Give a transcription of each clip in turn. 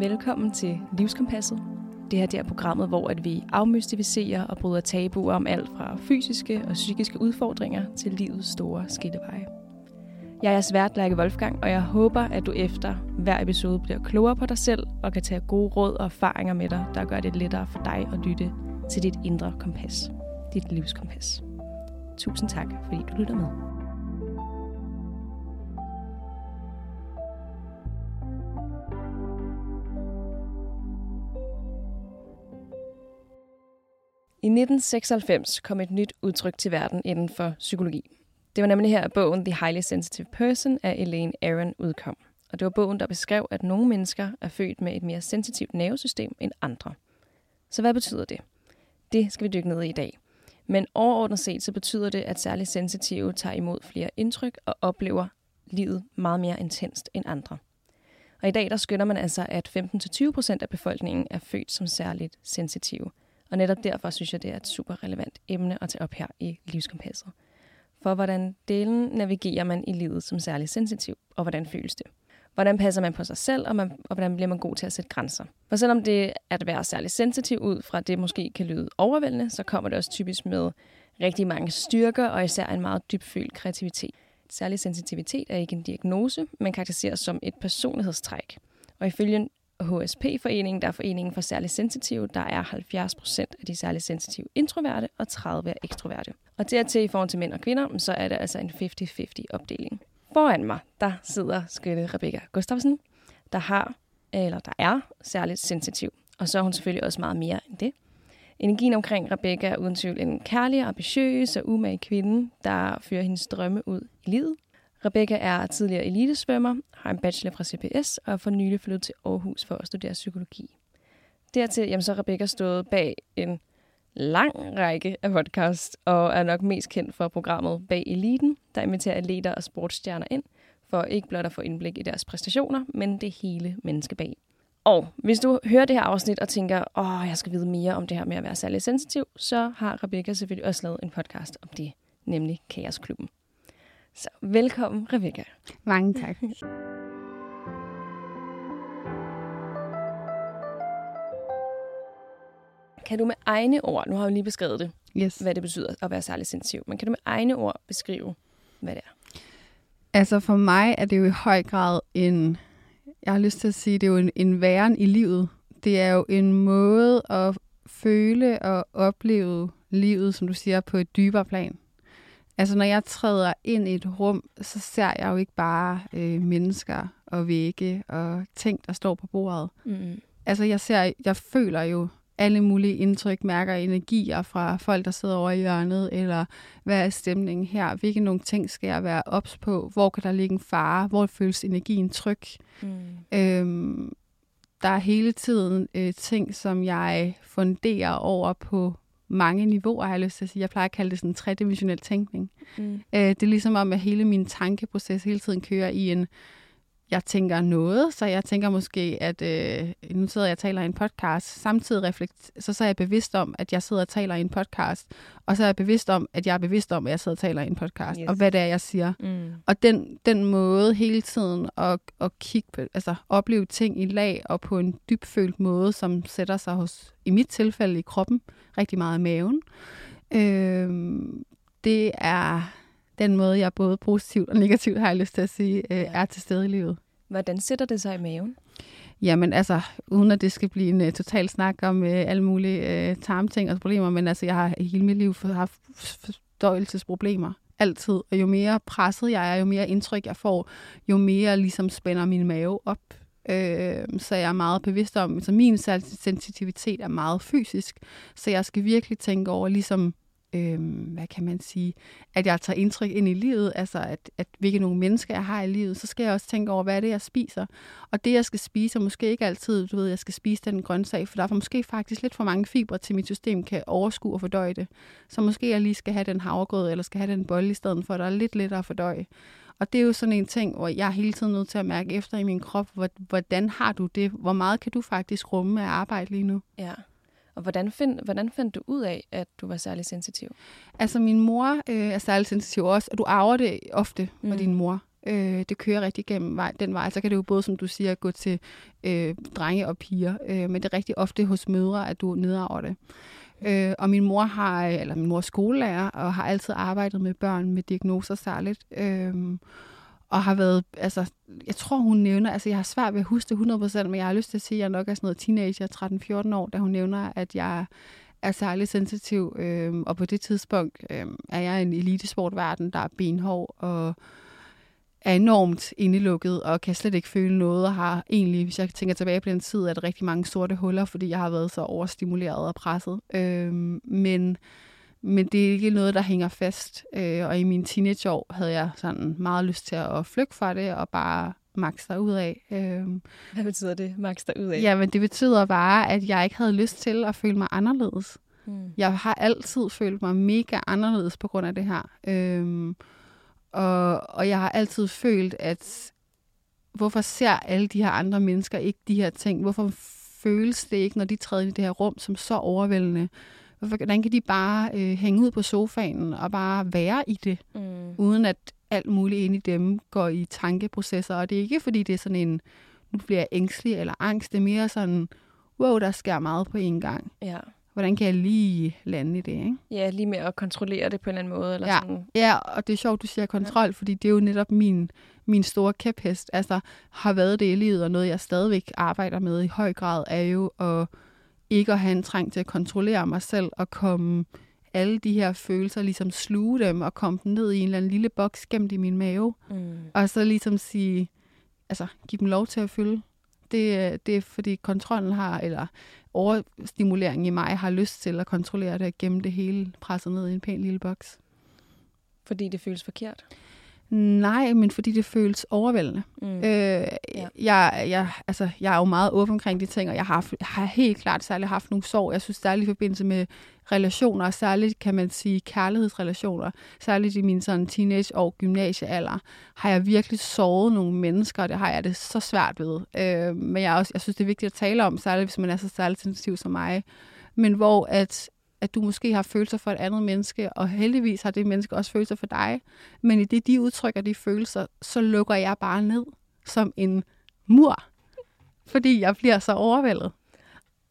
Velkommen til Livskompasset. Det her det er programmet, hvor at vi afmystificerer og bryder tabuer om alt fra fysiske og psykiske udfordringer til livets store skilleveje. Jeg er svært Lærke Wolfgang, og jeg håber, at du efter hver episode bliver klogere på dig selv og kan tage gode råd og erfaringer med dig, der gør det lettere for dig at lytte til dit indre kompas. Dit livskompas. Tusind tak, fordi du lytter med. 1996 kom et nyt udtryk til verden inden for psykologi. Det var nemlig her, at bogen The Highly Sensitive Person af Elaine Aron udkom. Og det var bogen, der beskrev, at nogle mennesker er født med et mere sensitivt nervesystem end andre. Så hvad betyder det? Det skal vi dykke ned i i dag. Men overordnet set så betyder det, at særligt sensitive tager imod flere indtryk og oplever livet meget mere intenst end andre. Og i dag der skynder man altså, at 15-20% af befolkningen er født som særligt sensitive. Og netop derfor synes jeg, det er et super relevant emne at tage op her i livskompasset. For hvordan delen navigerer man i livet som særligt sensitiv, og hvordan føles det? Hvordan passer man på sig selv, og, man, og hvordan bliver man god til at sætte grænser? For selvom det at være særligt sensitiv ud fra det måske kan lyde overvældende, så kommer det også typisk med rigtig mange styrker, og især en meget dybfølt kreativitet. Særlig sensitivitet er ikke en diagnose, men karakteriseres som et personlighedstræk. Og ifølge HSP-foreningen, der er foreningen for særligt sensitive, der er 70 procent af de særligt sensitive introverte og 30 er ekstroverte. Og dertil i forhold til mænd og kvinder, så er det altså en 50-50 opdeling. Foran mig, der sidder skønne Rebecca Gustafsen, der har, eller der er særligt sensitiv. Og så er hun selvfølgelig også meget mere end det. Energien omkring Rebecca er uden tvivl en kærlig, ambitiøs og umage kvinde, der fører hendes drømme ud i livet. Rebecca er tidligere elitesvømmer, har en bachelor fra CPS og er for nylig flyttet til Aarhus for at studere psykologi. Dertil jamen, så er Rebecca stået bag en lang række af podcast, og er nok mest kendt for programmet Bag Eliten, der inviterer atleter og sportsstjerner ind, for ikke blot at få indblik i deres præstationer, men det hele menneske bag. Og hvis du hører det her afsnit og tænker, åh, jeg skal vide mere om det her med at være særlig sensitiv, så har Rebecca selvfølgelig også lavet en podcast om det, nemlig Kaosklubben. Så velkommen, Rebecca. Mange tak. Kan du med egne ord, nu har jeg lige beskrevet det, Yes. hvad det betyder at være særlig sensitiv, men kan du med egne ord beskrive, hvad det er? Altså for mig er det jo i høj grad en, jeg har lyst til at sige, det er jo en, en væren i livet. Det er jo en måde at føle og opleve livet, som du siger, på et dybere plan. Altså når jeg træder ind i et rum, så ser jeg jo ikke bare øh, mennesker og vægge og ting, der står på bordet. Mm. Altså jeg ser, jeg føler jo alle mulige indtryk, mærker energier fra folk, der sidder over i hjørnet, eller hvad er stemningen her? Hvilke nogle ting skal jeg være ops på? Hvor kan der ligge en fare? Hvor føles energien tryg? Mm. Øhm, der er hele tiden øh, ting, som jeg funderer over på mange niveauer, har jeg lyst til at sige. Jeg plejer at kalde det sådan en tredimensionel tænkning. Mm. Øh, det er ligesom om, at hele min tankeproces hele tiden kører i en, jeg tænker noget, så jeg tænker måske, at øh, nu sidder jeg og taler i en podcast, samtidig reflekt, så, så er jeg bevidst om, at jeg sidder og taler i en podcast, og så er jeg bevidst om, at jeg er bevidst om, at jeg sidder og taler i en podcast, Yes. og hvad det er, jeg siger. Mm. Og den, den måde hele tiden at, at kigge på, altså opleve ting i lag og på en dybfølt måde, som sætter sig hos, i mit tilfælde i kroppen, rigtig meget i maven. Øh, det er den måde, jeg både positivt og negativt, har jeg lyst til at sige, øh, Ja. er til stede i livet. Hvordan sætter det sig i maven? Jamen altså, uden at det skal blive en uh, total snak om uh, alle mulige uh, tarmting og problemer, men altså, jeg har hele mit liv haft fordøjelsesproblemer. Altid. Og jo mere presset jeg er, jo mere indtryk jeg får, jo mere ligesom spænder min mave op. Øh, så jeg er meget bevidst om, så min sensitivitet er meget fysisk, så jeg skal virkelig tænke over, ligesom, øh, hvad kan man sige, at jeg tager indtryk ind i livet, altså at, at hvilke nogle mennesker jeg har i livet, så skal jeg også tænke over, hvad er det, jeg spiser. Og det, jeg skal spise, er måske ikke altid, du ved, jeg skal spise den grøntsag, for der er måske faktisk lidt for mange fibre til mit system kan overskue og fordøje det. Så måske jeg lige skal have den havregrød, eller skal have den bolle i stedet for, der er lidt lettere at fordøje. Og det er jo sådan en ting, hvor jeg er hele tiden nødt til at mærke efter i min krop, hvordan har du det? Hvor meget kan du faktisk rumme af arbejde lige nu? Ja. Og hvordan, find, hvordan fandt du ud af, at du var særlig sensitiv? Altså min mor øh, er særlig sensitiv også, og du arver det ofte med Mm. din mor. Øh, det kører rigtig gennem vej, den vej. Så kan det jo både, som du siger, gå til øh, drenge og piger, øh, men det er rigtig ofte hos mødre, at du nedarver det. Øh, og min mor har, eller min mor er skolelærer, og har altid arbejdet med børn med diagnoser særligt. Øh, og har været, altså, jeg tror hun nævner, altså jeg har svært ved at huske det 100%, men jeg har lyst til at sige, at jeg nok er sådan noget teenager, 13-14 år, da hun nævner, at jeg er særlig sensitiv, øh, og på det tidspunkt øh, er jeg en elitesportverden, der er benhård og er enormt indelukket og kan slet ikke føle noget, og har egentlig, hvis jeg tænker tilbage på den tid, er det rigtig mange sorte huller, fordi jeg har været så overstimuleret og presset. Øh, men, men det er ikke noget, der hænger fast. Øh, og i mine teenageår havde jeg sådan meget lyst til at flygte fra det og bare max ud af. Øh, Hvad betyder det, max ud af? Ja, men det betyder bare, at jeg ikke havde lyst til at føle mig anderledes. Mm. Jeg har altid følt mig mega anderledes på grund af det her. Øhm, og, og jeg har altid følt, at hvorfor ser alle de her andre mennesker ikke de her ting? Hvorfor føles det ikke, når de træder i det her rum, som så overvældende? Hvorfor, hvordan kan de bare øh, hænge ud på sofaen og bare være i det, Mm. uden at alt muligt inde i dem går i tankeprocesser? Og det er ikke, fordi det er sådan en, nu bliver jeg ængstelig eller angst. Det er mere sådan, wow, der sker meget på en gang. Ja. Hvordan kan jeg lige lande i det, ikke? ja, lige med at kontrollere det på en eller anden måde. Eller Ja. sådan. Ja, og det er sjovt, du siger kontrol, ja. fordi det er jo netop min, min store kæphest. Altså, har været det i livet, og noget, jeg stadigvæk arbejder med i høj grad, er jo at ikke at have en trang til at kontrollere mig selv, og komme alle de her følelser, ligesom sluge dem, og komme dem ned i en eller anden lille boks gemt i min mave, Mm. og så ligesom sige, altså, give dem lov til at fylde. Det, er- det er fordi kontrollen har, eller overstimuleringen i mig har lyst til at kontrollere det og gemme det hele presset ned i en pæn lille boks. Fordi det føles forkert. Nej, men fordi det føles overvældende. Mm. Øh, jeg, jeg, altså, jeg er jo meget åben omkring de ting, og jeg har, har helt klart særligt haft nogle sorg. Jeg synes særligt i forbindelse med relationer, og særligt kan man sige kærlighedsrelationer, særligt i min sådan teenage- og gymnasiealder, har jeg virkelig såret nogle mennesker, og det har jeg det så svært ved. Øh, men jeg, også, jeg synes, det er vigtigt at tale om, særligt hvis man er så særligt sensitiv som mig. Men hvor at at du måske har følelser for et andet menneske, og heldigvis har det menneske også følelser for dig. Men i det, de udtrykker de følelser, så lukker jeg bare ned som en mur, fordi jeg bliver så overvældet.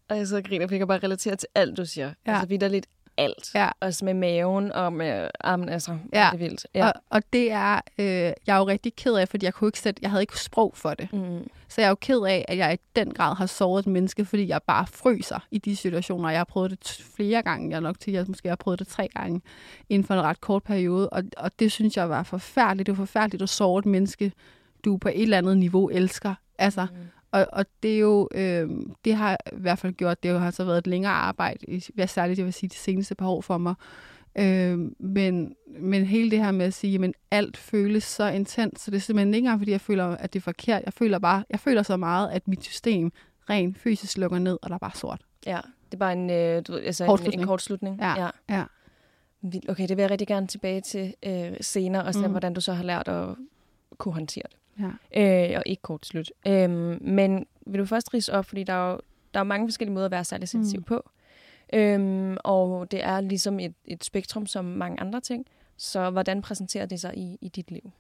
Og jeg sidder og griner, for jeg kan bare relatere til alt, du siger. Ja. Altså vidderligt alt. Ja. Også med maven og med armen, altså. Ja. Det er vildt. Ja. Og, og det er, øh, jeg er jo rigtig ked af, fordi jeg, kunne ikke sætte, jeg havde ikke sprog for det. Mm. Så jeg er jo ked af, at jeg i den grad har såret et menneske, fordi jeg bare fryser i de situationer. Jeg har prøvet det flere gange. Jeg er nok til, at jeg måske har prøvet det tre gange inden for en ret kort periode. Og, og det synes jeg var forfærdeligt. Det var forfærdeligt at såre et menneske, du på et eller andet niveau elsker. Altså, Mm. Og, og det er jo, øh, det har i hvert fald gjort, det har så været et længere arbejde, særligt jeg vil sige de seneste par år for mig. Øh, men, men hele det her med at sige, at alt føles så intens, så det er simpelthen ikke engang, fordi jeg føler, at det er forkert. Jeg føler bare, jeg føler så meget, at mit system rent fysisk lukker ned, og der er bare sort. Ja, det er bare en, øh, du altså en, Kortslutning. en kortslutning. Ja. ja. Ja. Okay, det vil jeg rigtig gerne tilbage til øh, senere, og se, Mm. hvordan du så har lært at kunne håndtere det. Ja. Øh, og ikke kort slut. Øhm, men vil du først rise op, fordi der er jo, der er mange forskellige måder at være særlig sensitiv Mm. på. Øhm, og det er ligesom et, et spektrum som mange andre ting. Så hvordan præsenterer det sig i, i dit liv?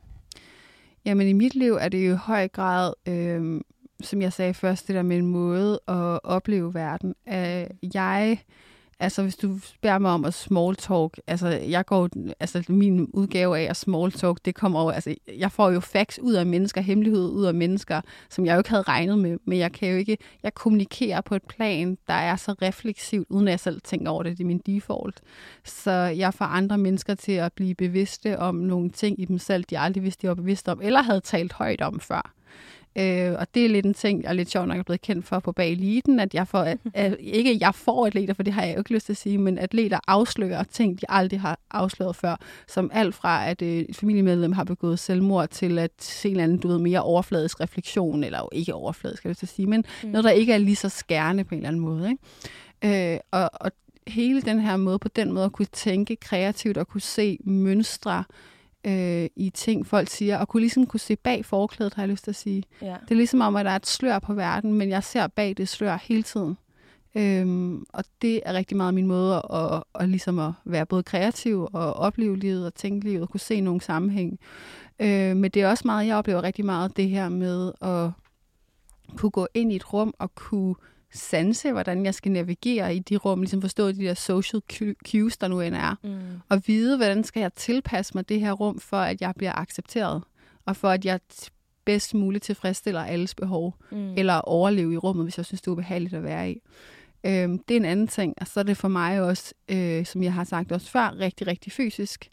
Jamen i mit liv er det jo i høj grad, øh, som jeg sagde først, det der med en måde at opleve verden. Øh, jeg, altså hvis du spørger mig om at small talk, altså jeg går, altså min udgave af at small talk, det kommer over, altså jeg får jo facts ud af mennesker, hemmelighed ud af mennesker, som jeg jo ikke havde regnet med, men jeg kan jo ikke, jeg kommunikerer på et plan, der er så refleksivt, uden at jeg selv tænker over det, det er min default. Så jeg får andre mennesker til at blive bevidste om nogle ting i dem selv, de aldrig vidste, de var bevidste om, eller havde talt højt om før. Øh, og det er lidt en ting, jeg er lidt sjov nok er blevet kendt for på bag eliten, at jeg får, at, at, ikke jeg får atleter, for det har jeg jo ikke lyst til at sige, men atleter afslører ting, de aldrig har afsløret før, som alt fra, at øh, et familiemedlem har begået selvmord, til at se en eller anden, du ved, mere overfladisk refleksion, eller jo ikke overfladisk, skal jeg lyst sige, men mm. noget, der ikke er lige så skærende på en eller anden måde. Ikke? Øh, og, og hele den her måde, på den måde at kunne tænke kreativt og kunne se mønstre øh, i ting, folk siger, og kunne ligesom kunne se bag forklædet, har jeg lyst til at sige. Ja. Det er ligesom om, at der er et slør på verden, men jeg ser bag det slør hele tiden. Øhm, og det er rigtig meget min måde at, at, at, ligesom at være både kreativ og opleve livet og tænke livet og kunne se nogle sammenhæng. Øh, men det er også meget, jeg oplever rigtig meget det her med at kunne gå ind i et rum og kunne sanse, hvordan jeg skal navigere i de rum, ligesom forstå de der social cues, der nu end er, mm. og vide, hvordan skal jeg tilpasse mig det her rum, for at jeg bliver accepteret, og for at jeg bedst muligt tilfredsstiller alles behov, mm. eller overleve i rummet, hvis jeg synes, det er ubehageligt at være i. Øhm, det er en anden ting, og så er det for mig også, øh, som jeg har sagt også før, rigtig, rigtig fysisk.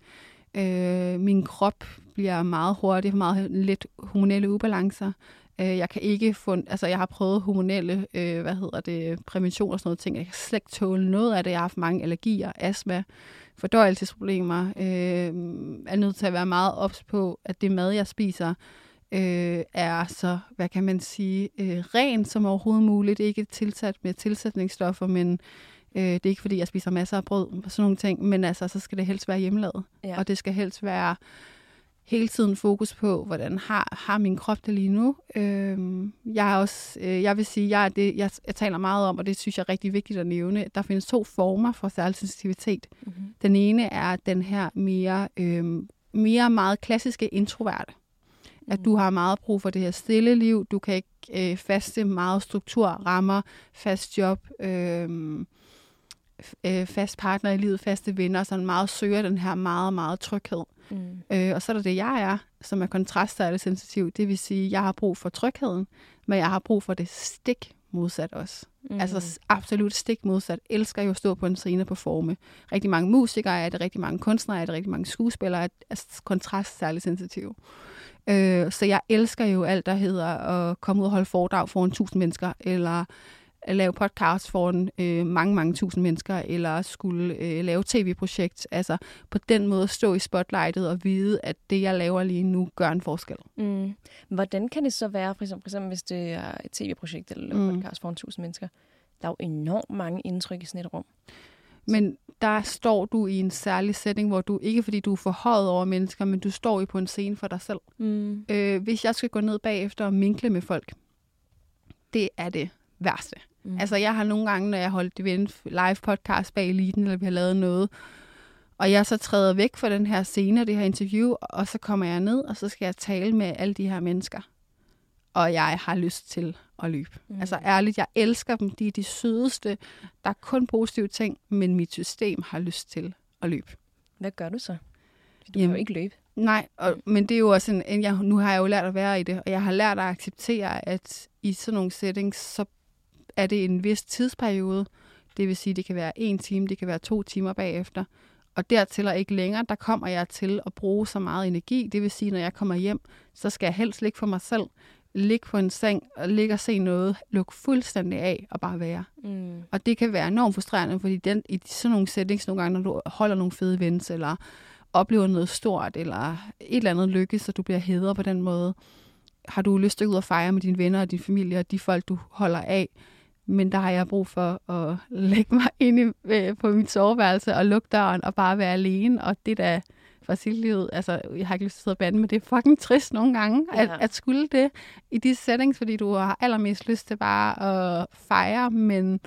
Øh, min krop bliver meget hurtigt, meget lidt hormonelle ubalancer. Øh, jeg kan ikke få, altså jeg har prøvet hormonelle, øh, hvad hedder det, prævention og sådan noget ting. Jeg kan slet ikke tåle noget af det. Jeg har haft mange allergier, astma, fordøjelsesproblemer. Øh, er nødt til at være meget ops på, at det mad, jeg spiser, øh, er så, hvad kan man sige, øh, ren som overhovedet muligt. Ikke tilsat med tilsætningsstoffer, men øh, det er ikke fordi, jeg spiser masser af brød og sådan nogle ting, men altså, så skal det helst være hjemmelavet. Ja. Og det skal helst være hele tiden fokus på, hvordan har, har min krop det lige nu. Øh, jeg er også, øh, jeg vil sige, jeg, er det, jeg, jeg taler meget om, og det synes jeg er rigtig vigtigt at nævne, der findes to former for særlig sensitivitet. Mm-hmm. Den ene er den her mere, øh, mere meget klassiske introverte at du har meget brug for det her stille liv. Du kan ikke øh, faste meget struktur, rammer, fast job, øh, øh, fast partner i livet, faste venner, sådan meget søger den her meget, meget tryghed. Mm. Øh, og så er der det, jeg er, som er kontrastsærligt sensitiv. Det vil sige, at jeg har brug for trygheden, men jeg har brug for det stik modsat også. Mm. Altså absolut stik modsat. Elsker jo at stå på en scene på forme. Rigtig mange musikere er det, rigtig mange kunstnere er det, rigtig mange skuespillere er, er kontrast særligt sensitive. Øh, så jeg elsker jo alt, der hedder at komme ud og holde foredrag foran tusind mennesker, eller lave podcast foran øh, mange, mange tusind mennesker, eller skulle øh, lave tv-projekt. Altså på den måde stå i spotlightet og vide, at det, jeg laver lige nu, gør en forskel. Mm. Hvordan kan det så være, for eksempel, for eksempel hvis det er et tv-projekt eller mm. podcast foran tusind mennesker? Der er jo enormt mange indtryk i sådan et rum. Men der står du i en særlig setting, hvor du, ikke fordi du er forhøjet over mennesker, men du står jo på en scene for dig selv. Mm. Øh, hvis jeg skal gå ned bagefter og minkle med folk, det er det værste. Mm. Altså jeg har nogle gange, når jeg holdt det live podcast bag eliten, eller vi har lavet noget, og jeg så træder væk fra den her scene det her interview, og så kommer jeg ned, og så skal jeg tale med alle de her mennesker. Og jeg har lyst til at løbe. Mm. Altså ærligt, jeg elsker dem. De er de sødeste. Der er kun positive ting, men mit system har lyst til at løbe. Hvad gør du så? Du Jamen, kan jo ikke løbe. Nej, og, men det er jo også en, en jeg, nu har jeg jo lært at være i det, og jeg har lært at acceptere, at i sådan nogle settings, så er det en vis tidsperiode. Det vil sige, det kan være en time, det kan være to timer bagefter. Og dertil og ikke længere, der kommer jeg til at bruge så meget energi. Det vil sige, når jeg kommer hjem, så skal jeg helst ligge for mig selv ligge på en seng og ligge og se noget, lukke fuldstændig af og bare være. Mm. Og det kan være enormt frustrerende, fordi den, i sådan nogle settings nogle gange, når du holder nogle fede events, eller oplever noget stort, eller et eller andet lykke, så du bliver hedret på den måde, har du lyst til at ud og fejre med dine venner og din familie og de folk, du holder af. Men der har jeg brug for at lægge mig ind i, øh, på mit soveværelse og lukke døren og bare være alene. Og det der for sit liv. Altså, jeg har ikke lyst til at sidde og bande, men det er fucking trist nogle gange, ja. at, at skulle det i de settings, fordi du har allermest lyst til bare at fejre, men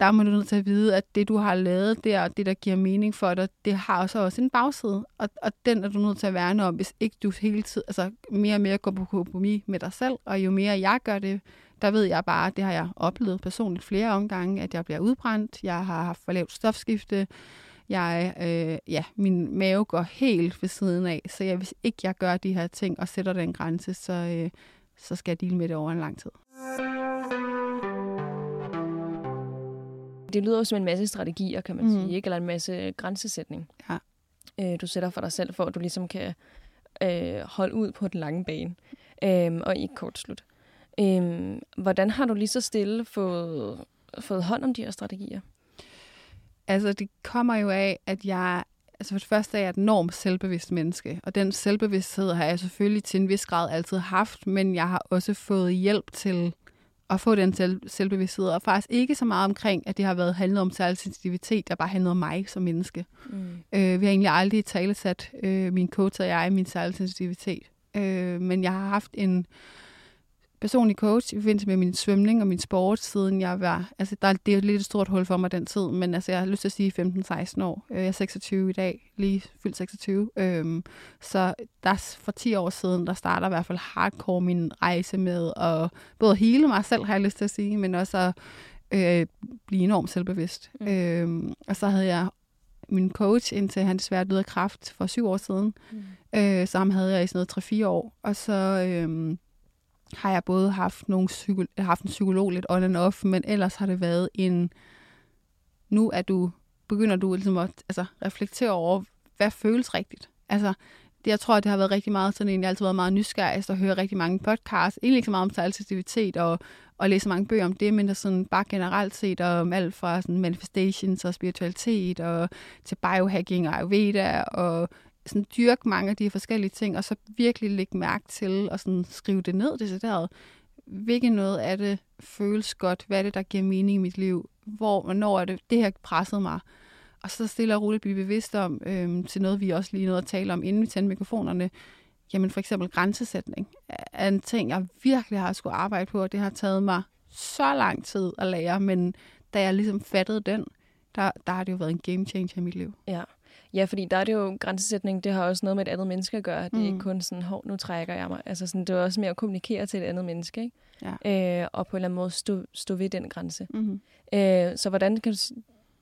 der må du nødt til at vide, at det, du har lavet der, og det, der giver mening for dig, det har også, også en bagside. Og, og den er du nødt til at værne om, hvis ikke du hele tiden, altså mere og mere går på kompromis med dig selv. Og jo mere jeg gør det, der ved jeg bare, det har jeg oplevet personligt flere omgange, at jeg bliver udbrændt. Jeg har haft for lavt stofskifte. Jeg, øh, ja, min mave går helt ved siden af, så jeg, hvis ikke jeg gør de her ting og sætter den grænse, så, øh, så skal jeg dele med det over en lang tid. Det lyder jo som en masse strategier, kan man mm. sige, ikke? eller en masse grænsesætning. Ja. Øh, du sætter for dig selv, for at du ligesom kan øh, holde ud på den lange bane, øh, og ikke kort slut. Øh, hvordan har du lige så stille fået, fået hånd om de her strategier? Altså, det kommer jo af, at jeg altså for det første er jeg et enormt selvbevidst menneske, og den selvbevidsthed har jeg selvfølgelig til en vis grad altid haft, men jeg har også fået hjælp til at få den selv, selvbevidsthed, og faktisk ikke så meget omkring, at det har været handlet om særlig sensitivitet, der bare handler om mig som menneske. Mm. Øh, vi har egentlig aldrig talesat, øh, min coach og jeg, min særlig sensitivitet. Øh, men jeg har haft en personlig coach i forbindelse med min svømning og min sport, siden jeg var, altså der, det er lidt et stort hul for mig den tid, men altså jeg har lyst til at sige 15-16 år. Øh, jeg er 26 i dag, lige fyldt 26. Øhm, så der, for 10 år siden, der starter i hvert fald hardcore min rejse med at både hele mig selv, har jeg lyst til at sige, men også at øh, blive enormt selvbevidst. Mm. Øhm, og så havde jeg min coach, indtil han desværre døde af kraft for syv år siden. Mm. Øh, så ham havde jeg i sådan noget 3-4 år. Og så øh, har jeg både haft, nogle psyko- haft en psykolog lidt on and off, men ellers har det været en... Nu er du, begynder du ligesom at altså, reflektere over, hvad føles rigtigt. Altså, det, jeg tror, det har været rigtig meget sådan en, jeg har altid været meget nysgerrig, og hører rigtig mange podcasts, egentlig ikke så meget om sejlsensitivitet og, og læse mange bøger om det, men der sådan bare generelt set om alt fra sådan manifestations og spiritualitet og til biohacking og ayurveda og sådan dyrke mange af de forskellige ting, og så virkelig lægge mærke til og sådan skrive det ned decideret. Hvilket noget af det føles godt? Hvad er det, der giver mening i mit liv? Hvor, hvornår er det, det her presset mig? Og så stille og roligt blive bevidst om, øhm, til noget, vi også lige nåede at tale om, inden vi tændte mikrofonerne, jamen for eksempel grænsesætning er en ting, jeg virkelig har skulle arbejde på, og det har taget mig så lang tid at lære, men da jeg ligesom fattede den, der, der har det jo været en game changer i mit liv. Ja. Ja, fordi der er det jo grænsesætning, det har også noget med et andet menneske at gøre. Det er mm. ikke kun sådan, hov, nu trækker jeg mig. Altså sådan, det er også mere at kommunikere til et andet menneske, ikke? Ja. Øh, og på en eller anden måde stå, stå ved den grænse. Mm-hmm. Øh, så hvordan kan du,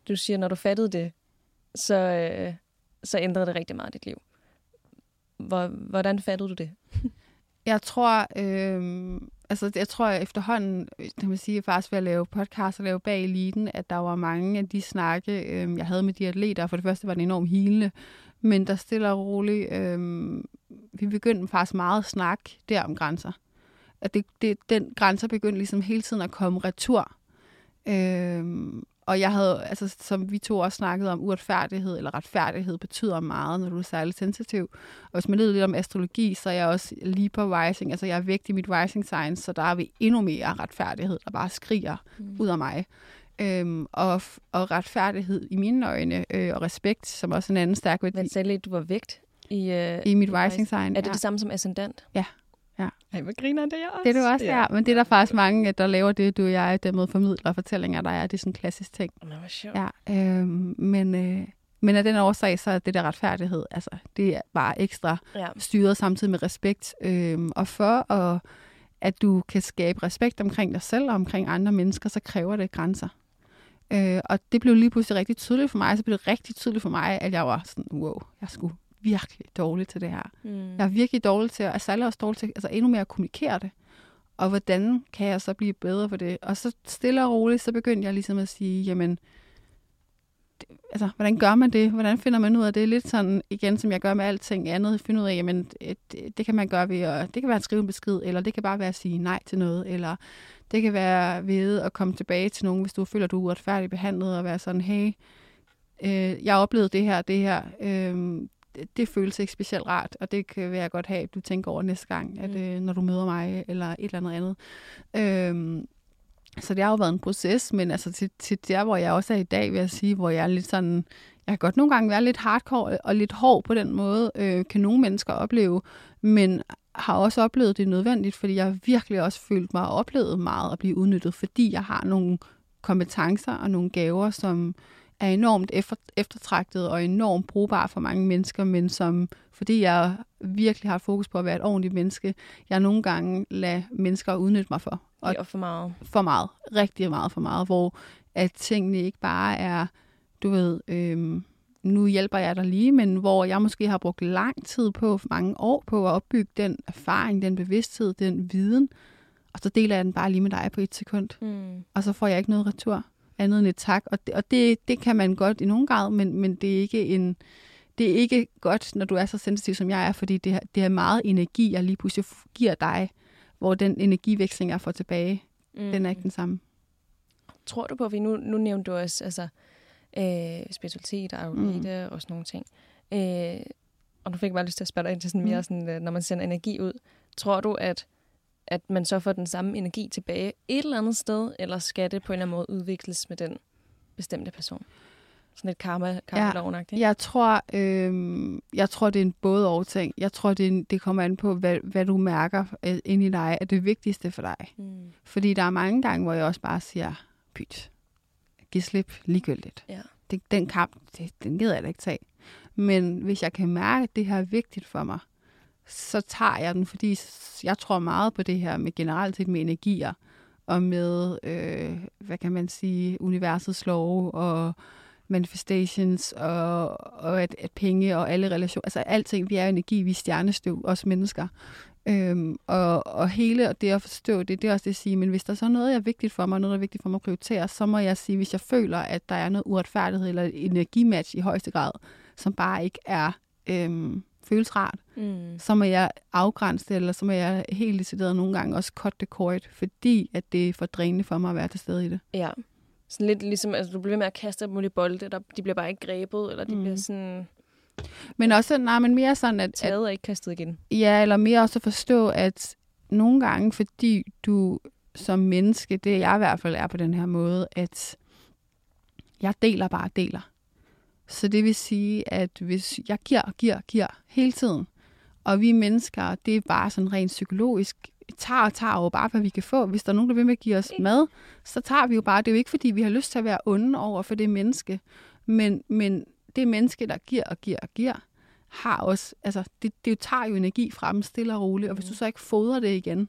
du siger, når du fattede det, så, øh, så ændrede det rigtig meget dit liv. Hvor, hvordan fattede du det? Jeg tror, øh, altså jeg tror at efterhånden, øh, kan man sige, faktisk ved at lave podcast og lave bag eliten, at der var mange af de snakke, øh, jeg havde med de atleter. For det første var det enormt hilende, men der stille og roligt, øh, vi begyndte faktisk meget at snakke der om grænser. At det, det, den grænser begyndte ligesom hele tiden at komme retur. Øh, og jeg havde, altså som vi to også snakkede om, uretfærdighed eller retfærdighed betyder meget, når du er særligt sensitiv. Og hvis man ved lidt om astrologi, så er jeg også lige på rising. Altså jeg er vægt i mit rising sign, så der er vi endnu mere retfærdighed, der bare skriger mm. ud af mig. Øhm, og, og retfærdighed i mine øjne, øh, og respekt, som også en anden stærk værdi. Men sagde du var vægt i, øh, I mit rising sign. Er det ja. det samme som ascendant? Ja. Ja. Ej, hvor griner det jeg også. Det er du også, ja. ja. Men det er der faktisk mange, der laver det, du og jeg, dermed formidler fortællinger, der er. Det er sådan en klassisk ting. Nå, hvor sjovt. Ja, øh, men, øh, men af den årsag, så er det der retfærdighed, altså, det er bare ekstra ja. styret samtidig med respekt. Øh, og for at, at du kan skabe respekt omkring dig selv og omkring andre mennesker, så kræver det grænser. Øh, og det blev lige pludselig rigtig tydeligt for mig. Så blev det rigtig tydeligt for mig, at jeg var sådan, wow, jeg skulle virkelig dårlig til det her. Mm. Jeg er virkelig dårlig til, og særlig også dårlig til, altså endnu mere at kommunikere det. Og hvordan kan jeg så blive bedre for det? Og så stille og roligt, så begyndte jeg ligesom at sige, jamen, det, altså, hvordan gør man det? Hvordan finder man ud af det? Lidt sådan, igen, som jeg gør med alting andet, finde ud af, jamen, det, det kan man gøre ved at, det kan være at skrive en besked, eller det kan bare være at sige nej til noget, eller det kan være ved at komme tilbage til nogen, hvis du føler, du er uretfærdigt behandlet, og være sådan, hey, øh, jeg oplevede det her, det her, øh, det føles ikke specielt rart, og det kan være godt have, at du tænker over næste gang, at, mm. øh, når du møder mig, eller et eller andet andet. Øhm, så det har jo været en proces, men altså til, til der, hvor jeg også er i dag, vil jeg sige, hvor jeg er lidt sådan, jeg kan godt nogle gange være lidt hardcore og lidt hård på den måde, øh, kan nogle mennesker opleve, men har også oplevet det nødvendigt, fordi jeg virkelig også følt mig og oplevet meget at blive udnyttet, fordi jeg har nogle kompetencer og nogle gaver, som er enormt eftertragtet og enormt brugbar for mange mennesker, men som, fordi jeg virkelig har fokus på at være et ordentligt menneske, jeg nogle gange lader mennesker udnytte mig for. Og ja, for meget. For meget. Rigtig meget for meget, hvor at tingene ikke bare er, du ved, øhm, nu hjælper jeg dig lige, men hvor jeg måske har brugt lang tid på, mange år på at opbygge den erfaring, den bevidsthed, den viden, og så deler jeg den bare lige med dig på et sekund. Mm. Og så får jeg ikke noget retur andet end et tak. Og det, og det, det kan man godt i nogen grad, men, men det er ikke en det er ikke godt, når du er så sensitiv, som jeg er, fordi det, det er meget energi, jeg lige pludselig giver dig, hvor den energiveksling, jeg får tilbage, mm. den er ikke den samme. Tror du på, at vi nu, nu nævnte du også altså, øh, spiritualitet og ayurveda mm. og sådan nogle ting. Øh, og nu fik jeg bare lyst til at spørge dig ind til sådan mere, mm. sådan, øh, når man sender energi ud. Tror du, at at man så får den samme energi tilbage et eller andet sted, eller skal det på en eller anden måde udvikles med den bestemte person? Sådan et karma, karma ja, Jeg tror, øh, jeg tror, det er en både og ting. Jeg tror, det, er, det kommer an på, hvad, hvad du mærker øh, ind i dig, er det vigtigste for dig. Mm. Fordi der er mange gange, hvor jeg også bare siger, pyt, giv slip ligegyldigt. Ja. Det, den kamp, det, den gider jeg da ikke tage. Men hvis jeg kan mærke, at det her er vigtigt for mig, så tager jeg den, fordi jeg tror meget på det her med generelt set med energier, og med, øh, hvad kan man sige, universets lov, og manifestations, og, og at, at penge og alle relationer, altså alting, vi er energi, vi er stjernestøv, os mennesker. Øhm, og, og hele og det at forstå det, det er også det at sige, men hvis der så er noget, der er vigtigt for mig, noget, der er vigtigt for mig at prioritere, så må jeg sige, hvis jeg føler, at der er noget uretfærdighed eller energimatch i højeste grad, som bare ikke er øhm, føles rart, mm. så må jeg afgrænse det, eller så må jeg helt decideret nogle gange også cut the cord, fordi at det er for drænende for mig at være til stede i det. Ja. Sådan lidt ligesom, altså du bliver med at kaste mulige bolde, der, de bliver bare ikke grebet, eller de mm. bliver sådan... Men også, nej, men mere sådan, at... Taget og ikke kastet igen. Ja, eller mere også at forstå, at nogle gange, fordi du som menneske, det jeg i hvert fald er på den her måde, at jeg deler bare deler. Så det vil sige, at hvis jeg giver og giver og giver hele tiden, og vi mennesker, det er bare sådan rent psykologisk, tager og tager jo bare, hvad vi kan få. Hvis der er nogen, der vil med at give os mad, så tager vi jo bare. Det er jo ikke, fordi vi har lyst til at være onde over for det menneske, men, men det menneske, der giver og giver og giver, har også, altså det, det tager jo energi fra dem stille og roligt, og hvis du så ikke fodrer det igen,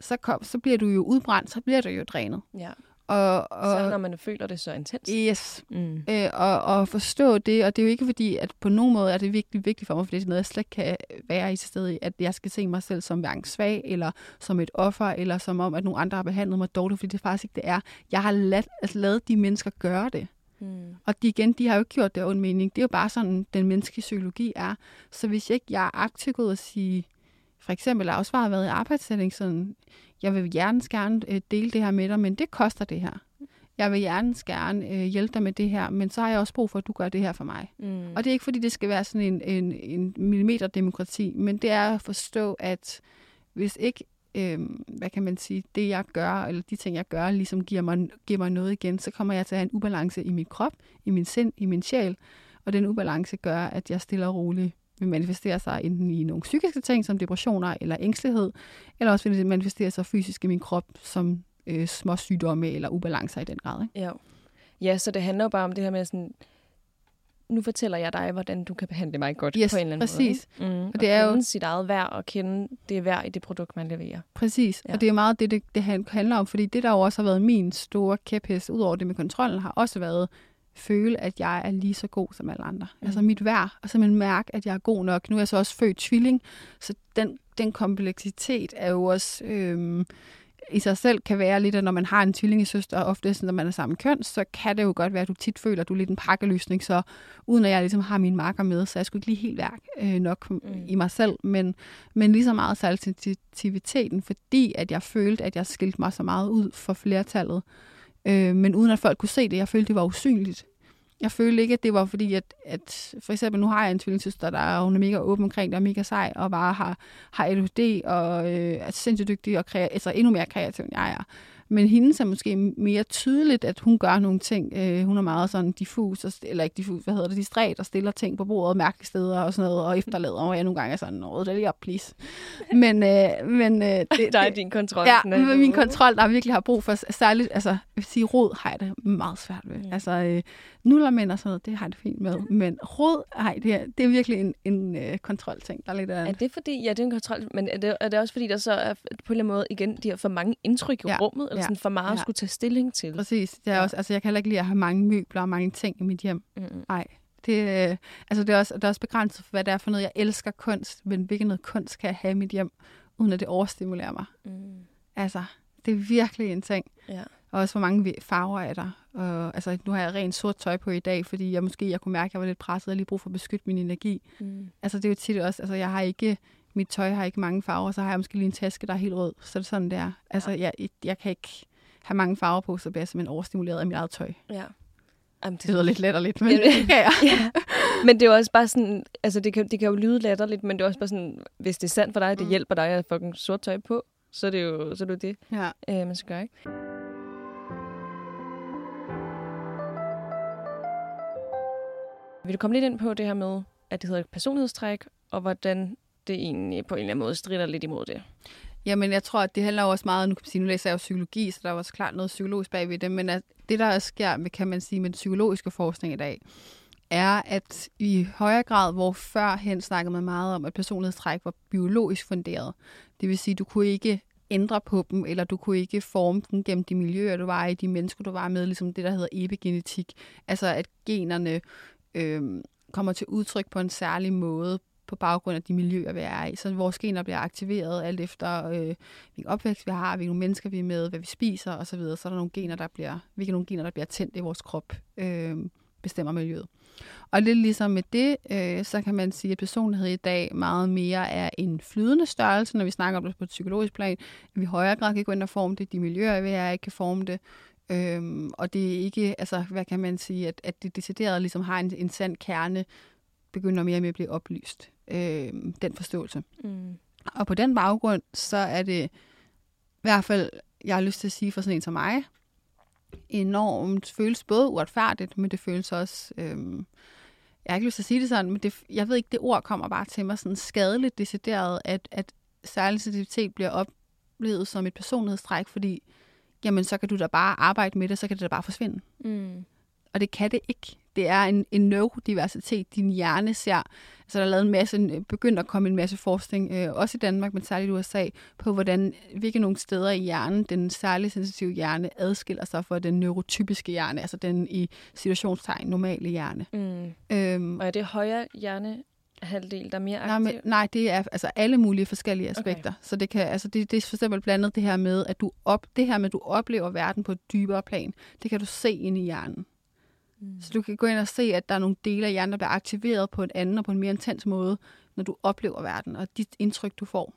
så, kom, så bliver du jo udbrændt, så bliver du jo drænet. Ja. Og, og, så når man føler det så intens. Yes. Mm. Øh, og, og forstå det, og det er jo ikke fordi, at på nogen måde er det virkelig vigtigt for mig, for det er noget, jeg slet kan være i stedet at jeg skal se mig selv som hverken svag, eller som et offer, eller som om, at nogle andre har behandlet mig dårligt, fordi det faktisk ikke det er. Jeg har ladet, altså, lavet de mennesker gøre det. Mm. Og de igen, de har jo ikke gjort det af mening. Det er jo bare sådan, den menneskelige psykologi er. Så hvis ikke jeg er aktiv ud og sige, for eksempel, har også bare været i arbejdssætning, sådan, jeg vil gerne gerne øh, dele det her med dig, men det koster det her. Jeg vil gerne gerne øh, hjælpe dig med det her, men så har jeg også brug for, at du gør det her for mig. Mm. Og det er ikke, fordi det skal være sådan en, en, en millimeterdemokrati, men det er at forstå, at hvis ikke, øh, hvad kan man sige, det jeg gør, eller de ting, jeg gør, ligesom giver mig, giver mig noget igen, så kommer jeg til at have en ubalance i min krop, i min sind, i min sjæl, og den ubalance gør, at jeg stille og roligt vil manifestere sig enten i nogle psykiske ting, som depressioner eller ængstelighed, eller også vil det manifestere sig fysisk i min krop som øh, små sygdomme eller ubalancer i den grad. Ikke? Ja. ja, så det handler jo bare om det her med sådan, nu fortæller jeg dig, hvordan du kan behandle mig godt yes, på en eller anden præcis. måde. Mm, og det er jo sit eget værd og kende det værd i det produkt, man leverer. Præcis, ja. og det er meget det, det, det handler om, fordi det, der jo også har været min store kæphest, udover det med kontrollen, har også været føle, at jeg er lige så god som alle andre. Mm. Altså mit værd, og simpelthen mærke, at jeg er god nok. Nu er jeg så også født tvilling, så den, den kompleksitet er jo også... Øhm, i sig selv kan være lidt, at når man har en tvillingesøster, og ofte når man er samme køn, så kan det jo godt være, at du tit føler, at du er lidt en pakkeløsning, så uden at jeg ligesom har mine marker med, så jeg skulle ikke lige helt værk øh, nok mm. i mig selv, men, men lige så meget sensitiviteten, fordi at jeg følte, at jeg skilte mig så meget ud for flertallet, øh, men uden at folk kunne se det. Jeg følte, det var usynligt. Jeg følte ikke, at det var fordi, at, at for eksempel nu har jeg en tvillingssøster, der er, hun er mega åben omkring det, og mega sej, og bare har, har ADHD, og øh, er sindssygt dygtig, og kreativ, altså endnu mere kreativ, end jeg er. Men hendes er måske mere tydeligt, at hun gør nogle ting. Øh, hun er meget sådan diffus, eller ikke diffus, hvad hedder det, distræt, og stiller ting på bordet, mærkelige steder og sådan noget, og efterlader, og jeg nogle gange er sådan, noget, det er op, please. Men, øh, men øh, det, der er din kontrol. Ja, men min kontrol, der virkelig har brug for, særligt, altså, jeg vil sige, råd har jeg det meget svært ved. Mm. Altså, øh, nullermænd og sådan noget, det har jeg det fint med. Men råd, nej, det er, det er virkelig en, en øh, kontrolting. Der er, lidt af... er det fordi, ja, det er en kontrol, men er det, er det også fordi, der så er på en eller anden måde, igen, de har for mange indtryk i ja. rummet, eller ja. sådan for meget ja. at skulle tage stilling til? Præcis. Det er ja. også, altså, jeg kan heller ikke lide at have mange møbler og mange ting i mit hjem. Nej. Mm. Det, øh, altså det, er også, det er også begrænset for, hvad det er for noget. Jeg elsker kunst, men hvilken noget kunst kan jeg have i mit hjem, uden at det overstimulerer mig. Mm. Altså, det er virkelig en ting. Ja. Og også hvor mange farver er der. Og, altså, nu har jeg rent sort tøj på i dag, fordi jeg måske jeg kunne mærke, at jeg var lidt presset og lige brug for at beskytte min energi. Mm. Altså det er jo tit også, altså jeg har ikke, mit tøj har ikke mange farver, så har jeg måske lige en taske, der er helt rød. Så er det sådan, der. Altså jeg, jeg kan ikke have mange farver på, så bliver jeg simpelthen overstimuleret af mit eget tøj. Ja. Jamen, det lyder lidt latterligt, men det kan jeg. ja. Men det er også bare sådan, altså det kan, det kan jo lyde latterligt, men det er også bare sådan, hvis det er sandt for dig, det mm. hjælper dig at få sort tøj på, så er det jo så er det, det ja. øh, man skal gøre, ikke? Vil du komme lidt ind på det her med, at det hedder personlighedstræk, og hvordan det egentlig på en eller anden måde strider lidt imod det? Jamen, jeg tror, at det handler også meget, nu kan man sige, nu læser jeg jo psykologi, så der er også klart noget psykologisk bagved det, men at det, der sker med, kan man sige, med den psykologiske forskning i dag, er, at i højere grad, hvor førhen snakkede man meget om, at personlighedstræk var biologisk funderet. Det vil sige, du kunne ikke ændre på dem, eller du kunne ikke forme dem gennem de miljøer, du var i, de mennesker, du var med, ligesom det, der hedder epigenetik. Altså, at generne øh, kommer til udtryk på en særlig måde på baggrund af de miljøer, vi er i. Så vores gener bliver aktiveret alt efter, øh, hvilken opvækst vi har, hvilke mennesker vi er med, hvad vi spiser osv. Så, videre. så er der nogle gener, der bliver, hvilke nogle gener, der bliver tændt i vores krop, øh, bestemmer miljøet. Og lidt ligesom med det, øh, så kan man sige, at personlighed i dag meget mere er en flydende størrelse, når vi snakker om det på et psykologisk plan. Vi i højere grad kan gå ind og forme det, de miljøer, vi er ikke kan forme det. Øhm, og det er ikke, altså, hvad kan man sige, at, at det decideret ligesom har en, en sand kerne, begynder mere og mere at blive oplyst. Øh, den forståelse. Mm. Og på den baggrund, så er det i hvert fald, jeg har lyst til at sige for sådan en som mig, enormt føles både uretfærdigt, men det føles også, øh, jeg har ikke lyst til at sige det sådan, men det, jeg ved ikke, det ord kommer bare til mig sådan skadeligt decideret, at, at særlig sensitivitet bliver oplevet som et personlighedstræk, fordi jamen så kan du da bare arbejde med det, så kan det da bare forsvinde. Mm. Og det kan det ikke det er en, en neurodiversitet, din hjerne ser. Altså, der er lavet en masse, begyndt at komme en masse forskning, øh, også i Danmark, men særligt i USA, på hvordan, hvilke nogle steder i hjernen, den særligt sensitive hjerne, adskiller sig fra den neurotypiske hjerne, altså den i situationstegn normale hjerne. Mm. Øhm, og er det højre hjerne halvdel, der er mere aktiv? Nej, men, nej, det er altså alle mulige forskellige aspekter. Okay. Så det kan altså det, det er for eksempel blandt andet det her med at du op det her med at du oplever verden på et dybere plan. Det kan du se ind i hjernen. Mm. Så du kan gå ind og se, at der er nogle dele af hjernen, der bliver aktiveret på en anden og på en mere intens måde, når du oplever verden, og dit indtryk, du får,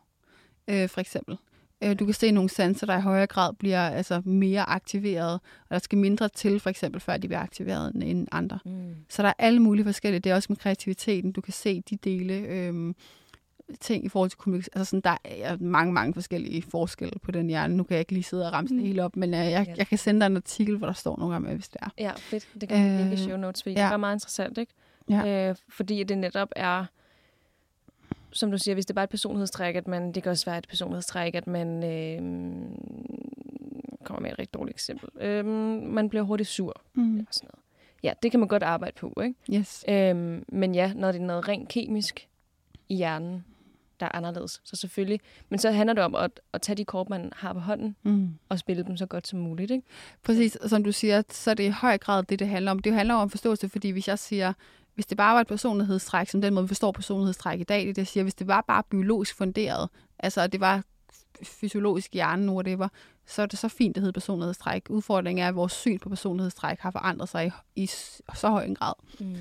øh, for eksempel. Øh, du kan se nogle sanser, der i højere grad bliver altså, mere aktiveret, og der skal mindre til, for eksempel, før de bliver aktiveret end andre. Mm. Så der er alle mulige forskellige. Det er også med kreativiteten. Du kan se de dele. Øh, ting i forhold til kommunikation. Altså sådan, der er mange, mange forskellige forskelle på den hjerne. Nu kan jeg ikke lige sidde og ramse mm. det hele op, men uh, jeg, jeg kan sende dig en artikel, hvor der står nogle gange, hvis det er. Ja, fedt. Det kan øh, show notes, ja. det er meget interessant, ikke? Ja. Øh, fordi det netop er, som du siger, hvis det er bare et personlighedstræk, at man, det kan også være et personlighedstræk, at man øh, kommer med et rigtig dårligt eksempel. Øh, man bliver hurtigt sur. Mm. Eller sådan noget. Ja, det kan man godt arbejde på, ikke? Yes. Øh, men ja, når det er noget rent kemisk i hjernen, der er anderledes. Så selvfølgelig. Men så handler det om at, at tage de kort, man har på hånden, mm. og spille dem så godt som muligt. Ikke? Præcis, og som du siger, så er det i høj grad det, det handler om. Det handler om forståelse, fordi hvis jeg siger, hvis det bare var et personlighedstræk, som den måde, vi forstår personlighedstræk i dag, det, det siger, hvis det var bare biologisk funderet, altså det var fysiologisk hjerne, whatever, så er det så fint, det hedder personlighedstræk. Udfordringen er, at vores syn på personlighedstræk har forandret sig i, i så høj en grad. Mm.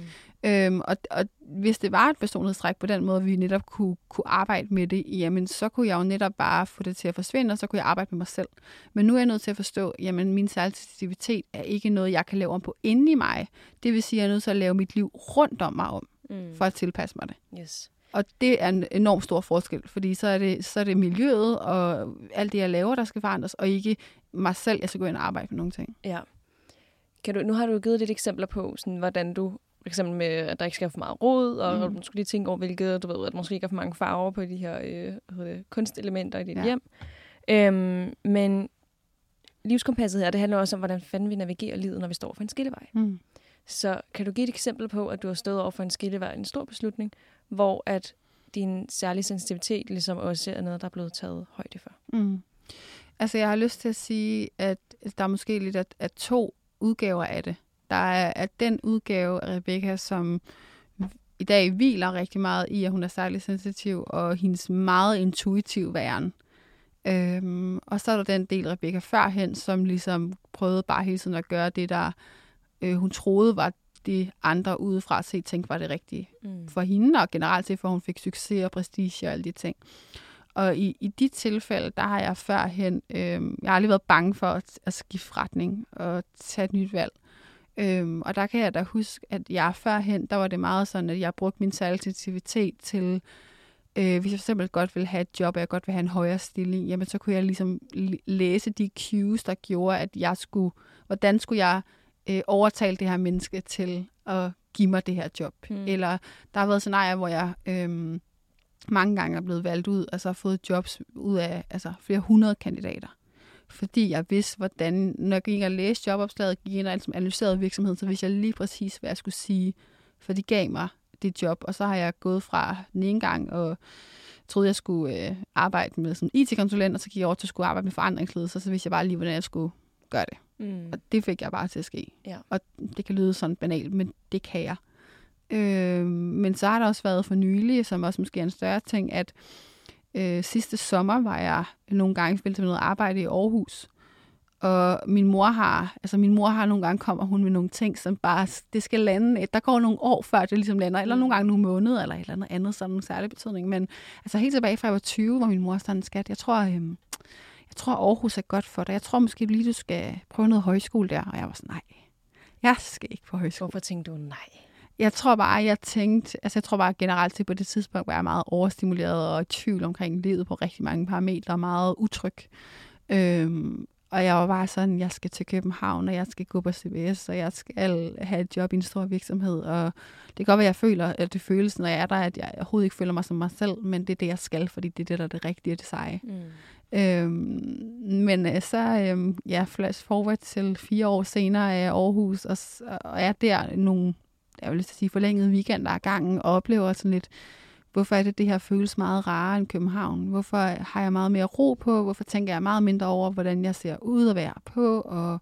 Øhm, og, og hvis det var et personlighedstræk på den måde, vi netop kunne, kunne arbejde med det, jamen så kunne jeg jo netop bare få det til at forsvinde, og så kunne jeg arbejde med mig selv. Men nu er jeg nødt til at forstå, jamen min sensitivitet er ikke noget, jeg kan lave om på inde i mig. Det vil sige, at jeg er nødt til at lave mit liv rundt om mig om, mm. for at tilpasse mig det. Yes. Og det er en enorm stor forskel, fordi så er, det, så er det miljøet og alt det, jeg laver, der skal forandres, og ikke mig selv, jeg skal gå ind og arbejde med nogle ting. Ja. Kan du, nu har du givet lidt eksempler på, sådan, hvordan du for eksempel med, at der ikke skal være for meget rod, og mm. du skulle lige tænke over, hvilket, du ved, at måske ikke er for mange farver på de her øh, det, kunstelementer i dit ja. hjem. Øhm, men livskompasset her, det handler også om, hvordan fanden vi navigerer livet, når vi står for en skillevej. Mm. Så kan du give et eksempel på, at du har stået over for en skillevej, en stor beslutning, hvor at din særlige sensitivitet ligesom også er noget, der er blevet taget højde for? Mm. Altså, jeg har lyst til at sige, at der er måske lidt at, at to udgaver af det. Der er at den udgave af Rebecca, som i dag hviler rigtig meget i, at hun er særlig sensitiv, og hendes meget intuitive væren. Øhm, og så er der den del Rebecca førhen, som ligesom prøvede bare hele tiden at gøre det, der øh, hun troede var det andre udefra set tænkte var det rigtige mm. for hende, og generelt set, for hun fik succes og prestige og alle de ting. Og i, i de tilfælde, der har jeg førhen, øh, jeg har aldrig været bange for at, at skifte retning og tage et nyt valg. Øhm, og der kan jeg da huske, at jeg førhen, der var det meget sådan, at jeg brugte min sensitivitet til, øh, hvis jeg eksempel godt ville have et job, og jeg godt ville have en højere stilling, jamen så kunne jeg ligesom læse de cues, der gjorde, at jeg skulle, hvordan skulle jeg øh, overtale det her menneske til at give mig det her job. Mm. Eller der har været scenarier, hvor jeg øhm, mange gange er blevet valgt ud, altså har fået jobs ud af altså, flere hundrede kandidater. Fordi jeg vidste, hvordan, når jeg gik og læste jobopslaget, gik ind og ligesom analyserede virksomheden, så vidste jeg lige præcis, hvad jeg skulle sige. For de gav mig det job, og så har jeg gået fra den ene gang og troede, jeg skulle øh, arbejde med sådan IT-konsulent, og så gik jeg over til at skulle arbejde med forandringsledelse, så vidste jeg bare lige, hvordan jeg skulle gøre det. Mm. Og det fik jeg bare til at ske. Ja. Og det kan lyde sådan banalt, men det kan jeg. Øh, men så har der også været for nylig, som også måske er en større ting, at øh, sidste sommer var jeg nogle gange forbindelse med noget arbejde i Aarhus. Og min mor har, altså min mor har nogle gange kommer hun med nogle ting, som bare, det skal lande, der går nogle år før det ligesom lander, eller Mm. nogle gange nogle måneder, eller et eller andet andet, sådan en særlig betydning. Men altså helt tilbage fra jeg var 20, var min mor sådan, skat, jeg tror, øhm, tror Aarhus er godt for dig. Jeg tror måske lige, du skal prøve noget højskole der. Og jeg var sådan, nej, jeg skal ikke på højskole. Hvorfor tænkte du nej? Jeg tror bare, jeg tænkte, altså jeg tror bare generelt til på det tidspunkt, var jeg meget overstimuleret og i tvivl omkring livet på rigtig mange parametre, og meget utryg. Øhm, og jeg var bare sådan, jeg skal til København, og jeg skal gå på CBS, og jeg skal have et job i en stor virksomhed. Og det kan godt være, jeg føler, at det føles, når jeg er der, at jeg overhovedet ikke føler mig som mig selv, men det er det, jeg skal, fordi det er det, der er det rigtige og det seje. Mm. Øhm, men øh, så, øhm, ja, flash forward til fire år senere er jeg i Aarhus, og, og er der nogle, jeg vil sige, forlængede weekender af gangen, og oplever sådan lidt, hvorfor er det, det her føles meget rarere end København? Hvorfor har jeg meget mere ro på? Hvorfor tænker jeg meget mindre over, hvordan jeg ser ud og være på? Og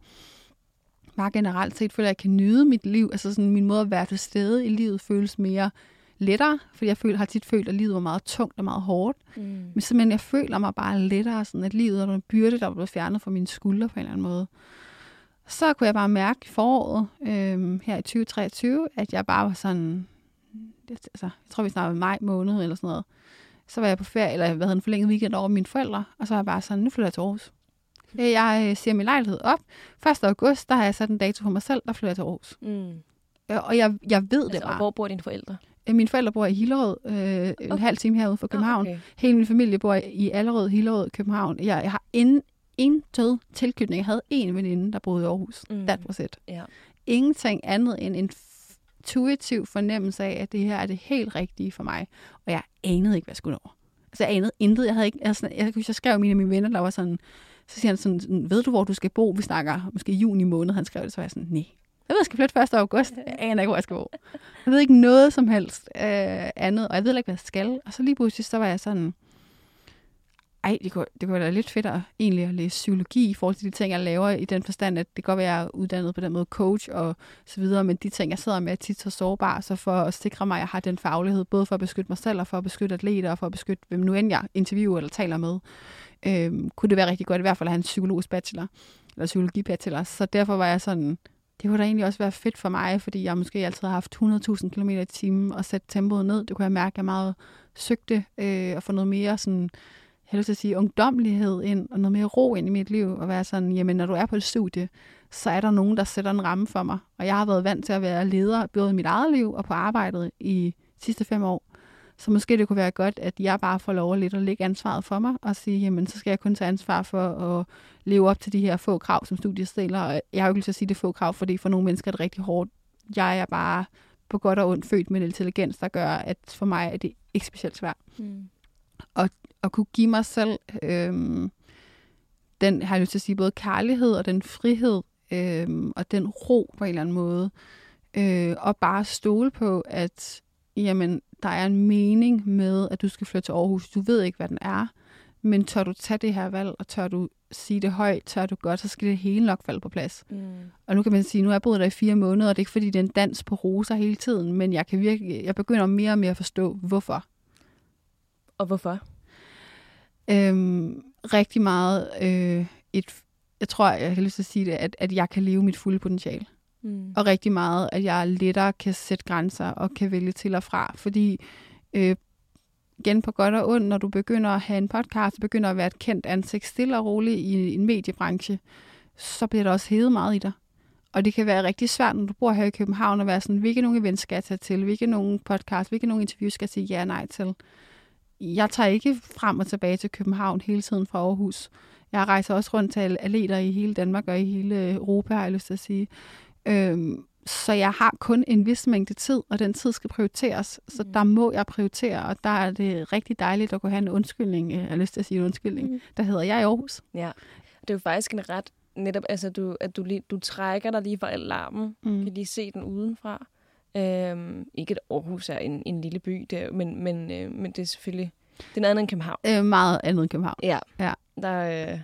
bare generelt set føler jeg, at jeg kan nyde mit liv. Altså sådan, min måde at være til stede i livet føles mere lettere, fordi jeg føler, har tit følt, at livet var meget tungt og meget hårdt. Mm. Men simpelthen, jeg føler mig bare lettere, sådan at livet er en byrde, der er blevet fjernet fra mine skuldre på en eller anden måde. Så kunne jeg bare mærke i foråret, øhm, her i 2023, at jeg bare var sådan, det, altså, jeg tror, vi snakkede maj måned eller sådan noget. Så var jeg på ferie, eller hvad havde en forlænget weekend over mine forældre, og så var jeg bare sådan, nu flytter jeg til Aarhus. Øh, Jeg øh, siger min lejlighed op. 1. august, der har jeg sat en dato for mig selv, der flytter jeg til Aarhus. Mm. Øh, Og jeg, jeg ved det Altså, og bare. hvor bor dine forældre? Øh, Mine forældre bor i Hillerød, øh, en halv time herude fra København. Okay. Hele min familie bor i Allerød, Hillerød, København. Jeg, jeg har in, intet tilknytning. Jeg havde en veninde, der boede i Aarhus. Mm. That was it. Ja. Ingenting andet end en intuitiv fornemmelse af, at det her er det helt rigtige for mig. Og jeg anede ikke, hvad jeg skulle over. Altså, jeg anede intet. Jeg havde ikke, jeg, sådan, jeg, jeg, skrev mine af mine venner, der var sådan, så siger han sådan, sådan, ved du, hvor du skal bo? Vi snakker måske i juni måned. Han skrev det, så var jeg sådan, nej. Jeg ved, jeg skal flytte 1. august. Jeg aner ikke, hvor jeg skal bo. Jeg ved ikke noget som helst øh, andet, og jeg ved ikke, hvad jeg skal. Og så lige pludselig, så var jeg sådan, ej, det kunne, det kunne være lidt fedt at, egentlig at læse psykologi i forhold til de ting, jeg laver, i den forstand, at det kan godt være, at jeg er uddannet på den måde coach og så videre, men de ting, jeg sidder med, er tit så sårbare, så for at sikre mig, at jeg har den faglighed, både for at beskytte mig selv, og for at beskytte atleter, og for at beskytte, hvem nu end jeg interviewer eller taler med, øhm, kunne det være rigtig godt, i hvert fald at have en psykologisk bachelor, eller psykologi bachelor, så derfor var jeg sådan, det kunne da egentlig også være fedt for mig, fordi jeg måske altid har haft 100.000 km i timen og sætte tempoet ned. Det kunne jeg mærke, at jeg meget søgte øh, at få noget mere sådan, jeg lyst til at sige, ungdomlighed ind, og noget mere ro ind i mit liv, og være sådan, jamen når du er på et studie, så er der nogen, der sætter en ramme for mig. Og jeg har været vant til at være leder, både i mit eget liv og på arbejdet i de sidste fem år. Så måske det kunne være godt, at jeg bare får lov at lidt at lægge ansvaret for mig, og sige, jamen så skal jeg kun tage ansvar for at leve op til de her få krav, som studiet stiller. Og jeg har jo ikke lyst til at sige det er få krav, fordi for nogle mennesker er det rigtig hårdt. Jeg er bare på godt og ondt født med en intelligens, der gør, at for mig er det ikke specielt svært Mm. at kunne give mig selv øhm, den, har jeg lyst til at sige, både kærlighed og den frihed øhm, og den ro på en eller anden måde. Øh, og bare stole på, at jamen, der er en mening med, at du skal flytte til Aarhus. Du ved ikke, hvad den er, men tør du tage det her valg, og tør du sige det højt, tør du godt, så skal det hele nok falde på plads. Mm. Og nu kan man sige, nu har jeg boet der i fire måneder, og det er ikke fordi, det er en dans på roser hele tiden, men jeg kan virkelig, jeg begynder mere og mere at forstå, hvorfor. Og hvorfor? Øhm, rigtig meget øh, et, jeg tror, jeg har lyst til at sige det, at, at jeg kan leve mit fulde potentiale. Mm. Og rigtig meget, at jeg lettere kan sætte grænser og kan vælge til og fra. Fordi øh, igen på godt og ondt, når du begynder at have en podcast, begynder at være et kendt ansigt stille og roligt i en mediebranche, så bliver der også hævet meget i dig. Og det kan være rigtig svært, når du bor her i København, at være sådan, hvilke nogle events skal jeg tage til, hvilke nogle podcast, hvilke nogle interviews skal jeg sige ja og nej til. Jeg tager ikke frem og tilbage til København hele tiden fra Aarhus. Jeg rejser også rundt til atleter i hele Danmark og i hele Europa, har jeg lyst til at sige. Øhm, så jeg har kun en vis mængde tid, og den tid skal prioriteres. Så Mm. der må jeg prioritere, og der er det rigtig dejligt at kunne have en undskyldning, øh, jeg har lyst til at sige en undskyldning, Mm. der hedder, jeg i Aarhus. Ja. Det er jo faktisk en ret netop, altså du, at du, lige, du trækker dig lige fra alarmen. Mm. kan lige se den udenfra. Øhm, ikke at Aarhus er en, en lille by, der, men, men, øh, men det er selvfølgelig det er noget andet end København. Øh, meget andet end København. Ja. Ja. Der, øh,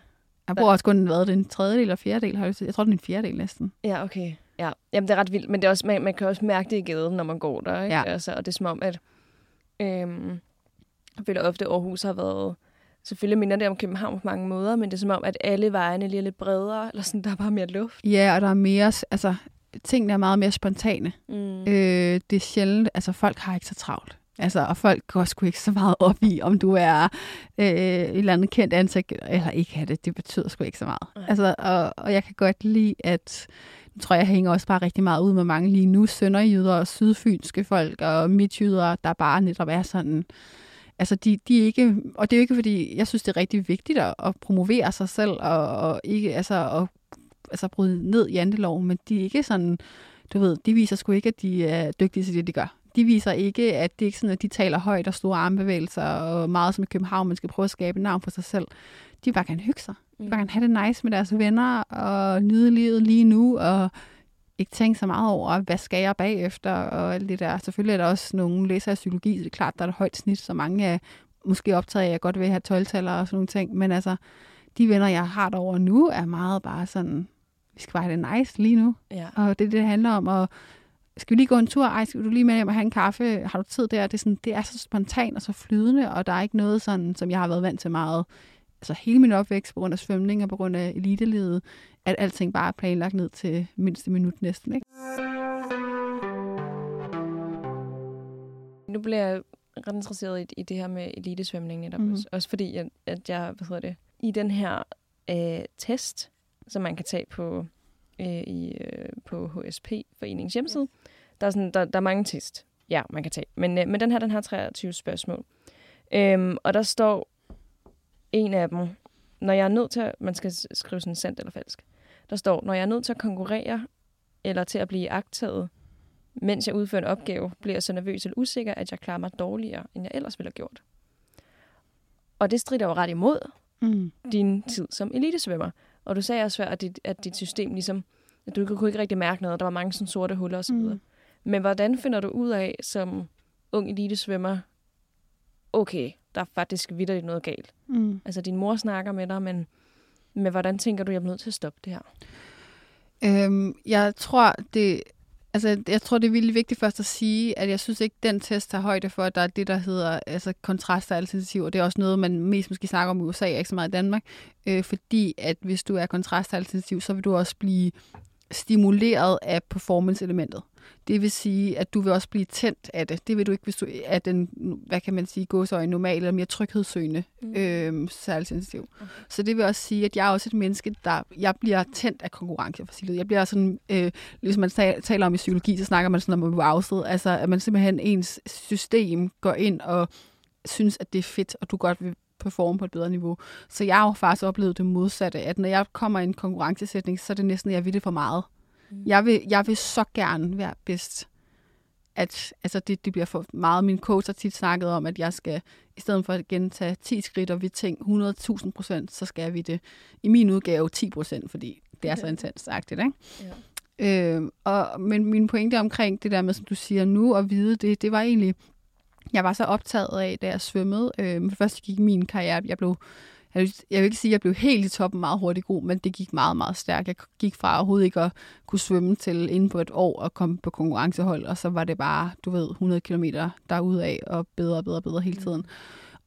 Jeg bor også kun været en tredjedel eller fjerdedel, har jeg. Jeg tror, det er en fjerdedel næsten. ja, okay. Ja. Jamen, det er ret vildt, men det er også, man, man kan også mærke det i gaden, når man går der. Ikke? Ja. Altså, og det er som om, at øhm, jeg føler ofte, at Aarhus har været Selvfølgelig minder det om København på mange måder, men det er som om, at alle vejene lige er lidt bredere, eller sådan, der er bare mere luft. Ja, og der er mere, altså, tingene er meget mere spontane. Mm. Øh, det er sjældent, altså folk har ikke så travlt. Altså, og folk går sgu ikke så meget op i, om du er øh, et eller andet kendt ansigt, eller ikke have det. Det betyder sgu ikke så meget. Nej. Altså, og, og jeg kan godt lide, at nu tror jeg, jeg hænger også bare rigtig meget ud med mange lige nu. Sønderjyder og sydfynske folk og midtjyder, der bare netop er sådan... Altså, de, de er ikke... Og det er jo ikke, fordi jeg synes, det er rigtig vigtigt at, at promovere sig selv og, og ikke altså, at, altså, bryde ned i men de er ikke sådan... Du ved, de viser sgu ikke, at de er dygtige til det, de gør. De viser ikke, at det er ikke sådan, at de taler højt og store armbevægelser og meget som i København, man skal prøve at skabe et navn for sig selv. De vil bare gerne hygge sig. De vil bare gerne have det nice med deres venner og nyde livet lige nu og ikke tænke så meget over, hvad skal jeg bagefter og alt det der. Selvfølgelig er der også nogle læsere af psykologi, så det er klart, der er et højt snit, så mange er måske optaget af, at jeg godt vil have 12 og sådan nogle ting. Men altså, de venner, jeg har derovre nu, er meget bare sådan, vi skal bare have det nice lige nu. Ja. Og det er det, det handler om. Og skal vi lige gå en tur? Ej, skal du lige med hjem og have en kaffe? Har du tid der? Det er, sådan, det er så spontant og så flydende, og der er ikke noget sådan, som jeg har været vant til meget. Altså hele min opvækst på grund af svømning og på grund af elitelivet, at alting bare er planlagt ned til mindste minut næsten. Ikke? Nu bliver jeg ret interesseret i, i det her med elitesvømning netop. Mm. Også, også fordi, at, at jeg, hvad hedder det, i den her øh, test, som man kan tage på, øh, i, øh, på HSP Foreningens hjemmeside, der er, sådan, der, der er mange test, ja, man kan tage. Men, øh, men den her, den har 23 spørgsmål. Øhm, og der står en af dem, når jeg er nødt til, at, man skal skrive sådan sandt eller falsk, der står, når jeg er nødt til at konkurrere, eller til at blive agtaget, mens jeg udfører en opgave, bliver jeg så nervøs eller usikker, at jeg klarer mig dårligere, end jeg ellers ville have gjort. Og det strider jo ret imod Mm. din tid som elitesvømmer. Og du sagde også før, at dit, at dit system ligesom, at du kunne ikke rigtig mærke noget, der var mange sådan sorte huller osv. Mm. Men hvordan finder du ud af, som ung elitesvømmer, okay, der er faktisk vidderligt noget galt. Mm. Altså, din mor snakker med dig, men, men hvordan tænker du, jeg er nødt til at stoppe det her? Øhm, jeg tror, det, altså, jeg tror, det er virkelig vigtigt først at sige, at jeg synes ikke, den test tager højde for, at der er det, der hedder altså, kontraster og det er også noget, man mest måske snakker om i USA, ikke så meget i Danmark, øh, fordi at hvis du er kontraster alternativ, så vil du også blive stimuleret af performance-elementet. Det vil sige, at du vil også blive tændt af det. Det vil du ikke, hvis du er den, hvad kan man sige, gåsøjne normal eller mere tryghedssøgende Mm. øh, særligt sensitiv. Så det vil også sige, at jeg er også et menneske, der jeg bliver tændt af konkurrence for Jeg bliver sådan, øh, ligesom man ta- taler om i psykologi, så snakker man sådan om arousal, altså at man simpelthen ens system går ind og synes, at det er fedt, og du godt vil performe på et bedre niveau. Så jeg har jo faktisk oplevet det modsatte, at når jeg kommer i en konkurrencesætning, så er det næsten, at jeg vil det for meget. Mm. Jeg vil, jeg vil så gerne være bedst. At, altså det, det bliver for meget. Min coach har tit snakket om, at jeg skal, i stedet for at gentage 10 skridt og vi ting 100.000 procent, så skal vi det i min udgave 10 procent, fordi det er så intens sagtigt, ikke? Ja. Øh, og, men min pointe omkring det der med, som du siger nu, at vide det, det var egentlig, jeg var så optaget af, da jeg svømmede. Øh, men først gik min karriere, jeg blev, jeg vil, jeg vil ikke sige, at jeg blev helt i toppen meget hurtigt god, men det gik meget, meget stærkt. Jeg gik fra overhovedet ikke at kunne svømme til inden på et år og komme på konkurrencehold, og så var det bare, du ved, 100 km derudaf, og bedre og bedre og bedre hele tiden.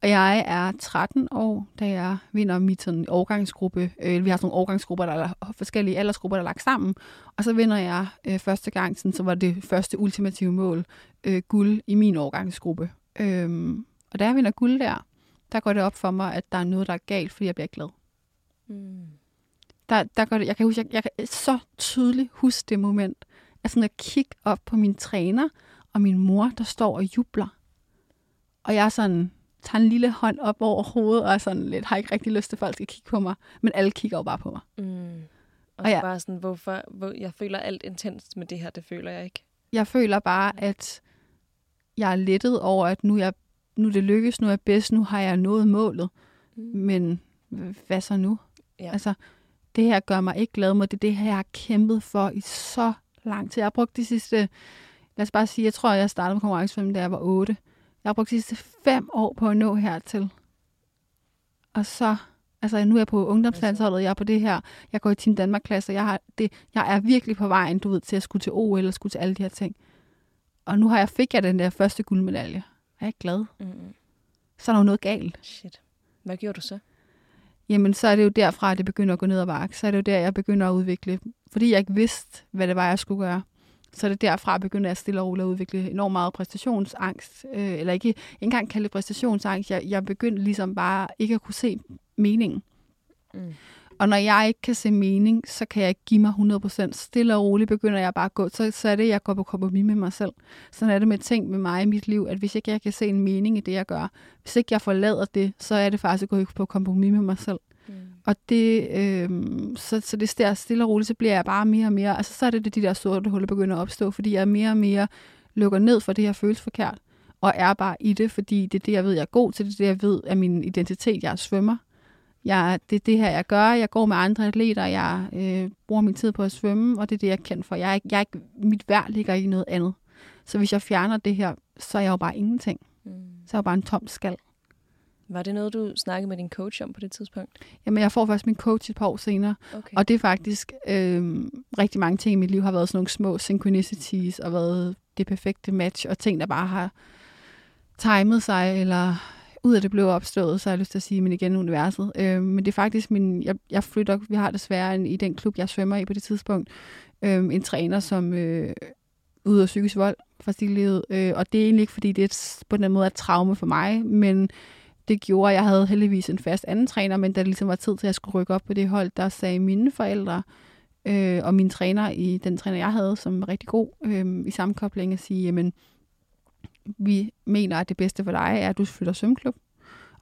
Og jeg er 13 år, da jeg vinder mit sådan årgangsgruppe. Øh, vi har sådan nogle årgangsgrupper, der er forskellige aldersgrupper, der er lagt sammen. Og så vinder jeg øh, første gang, sådan, så var det første ultimative mål, øh, guld i min årgangsgruppe. Øhm, og da jeg vinder guld der, der går det op for mig, at der er noget, der er galt, fordi jeg bliver glad. Mm. Der, der går det, jeg, kan huske, jeg, jeg kan så tydeligt huske det moment, at sådan at kigge op på min træner og min mor, der står og jubler. Og jeg er sådan, tager en lille hånd op over hovedet, og er sådan lidt, har ikke rigtig lyst til, at folk skal kigge på mig. Men alle kigger jo bare på mig. Mm. Og, Og jeg, bare sådan, hvorfor, hvor, jeg føler alt intenst med det her, det føler jeg ikke. Jeg føler bare, at jeg er lettet over, at nu, jeg, nu det lykkes, nu er jeg bedst, nu har jeg nået målet. Mm. Men hvad så nu? Ja. Altså, det her gør mig ikke glad, med det det her, jeg har kæmpet for i så lang tid. Jeg har brugt de sidste, lad os bare sige, jeg tror, jeg startede med konkurrencefilm, da jeg var 8. Jeg har brugt de sidste fem år på at nå hertil. Og så, altså nu er jeg på ungdomslandsholdet, jeg er på det her, jeg går i Team Danmark-klasse, jeg, har det, jeg er virkelig på vejen, du ved, til at skulle til OL eller skulle til alle de her ting. Og nu har jeg fik jeg den der første guldmedalje. Jeg er glad. Mm-hmm. Så er der jo noget galt. Shit. Hvad gjorde du så? Jamen, så er det jo derfra, at det begynder at gå ned ad bakke. Så er det jo der, jeg begynder at udvikle. Fordi jeg ikke vidste, hvad det var, jeg skulle gøre. Så er det derfra, begynder jeg stille og roligt at udvikle enormt meget præstationsangst. Øh, eller ikke, ikke engang kalde det præstationsangst. Jeg, jeg begyndte ligesom bare ikke at kunne se meningen. Mm. Og når jeg ikke kan se mening, så kan jeg ikke give mig 100%. Stille og roligt begynder jeg bare at gå. Så, så er det, jeg går på kompromis med mig selv. Sådan er det med ting med mig i mit liv, at hvis ikke jeg kan se en mening i det, jeg gør, hvis ikke jeg forlader det, så er det faktisk at gå på kompromis med mig selv. Mm. Og det, øh, så, så det der stille og roligt, så bliver jeg bare mere og mere, altså så er det, det de der sorte huller begynder at opstå, fordi jeg mere og mere lukker ned for det her føles forkert, og er bare i det, fordi det er det, jeg ved, jeg er god til, det er det, jeg ved er min identitet, jeg er svømmer. Jeg, det er det her, jeg gør. Jeg går med andre atleter. Jeg øh, bruger min tid på at svømme, og det er det, jeg kendt for. Jeg er ikke, jeg er ikke, mit værd ligger i noget andet. Så hvis jeg fjerner det her, så er jeg jo bare ingenting. Mm. Så er jeg jo bare en tom skal. Var det noget, du snakkede med din coach om på det tidspunkt? Jamen, jeg får først min coach et par år senere. Okay. Og det er faktisk øh, rigtig mange ting i mit liv har været sådan nogle små synchronicities og været det perfekte match, og ting, der bare har timet sig, eller ud af det blev opstået, så har jeg lyst til at sige, men igen universet. Øh, men det er faktisk min, jeg, jeg flytter, vi har desværre en, i den klub, jeg svømmer i på det tidspunkt, øh, en træner, som øh, ud af psykisk vold fra livet. Øh, og det er egentlig ikke, fordi det er på den måde et traume for mig, men det gjorde, at jeg havde heldigvis en fast anden træner, men da det ligesom var tid til, at jeg skulle rykke op på det hold, der sagde mine forældre, øh, og min træner i den træner, jeg havde, som var rigtig god øh, i sammenkobling, at sige, jamen, vi mener, at det bedste for dig er, at du flytter svømmeklub,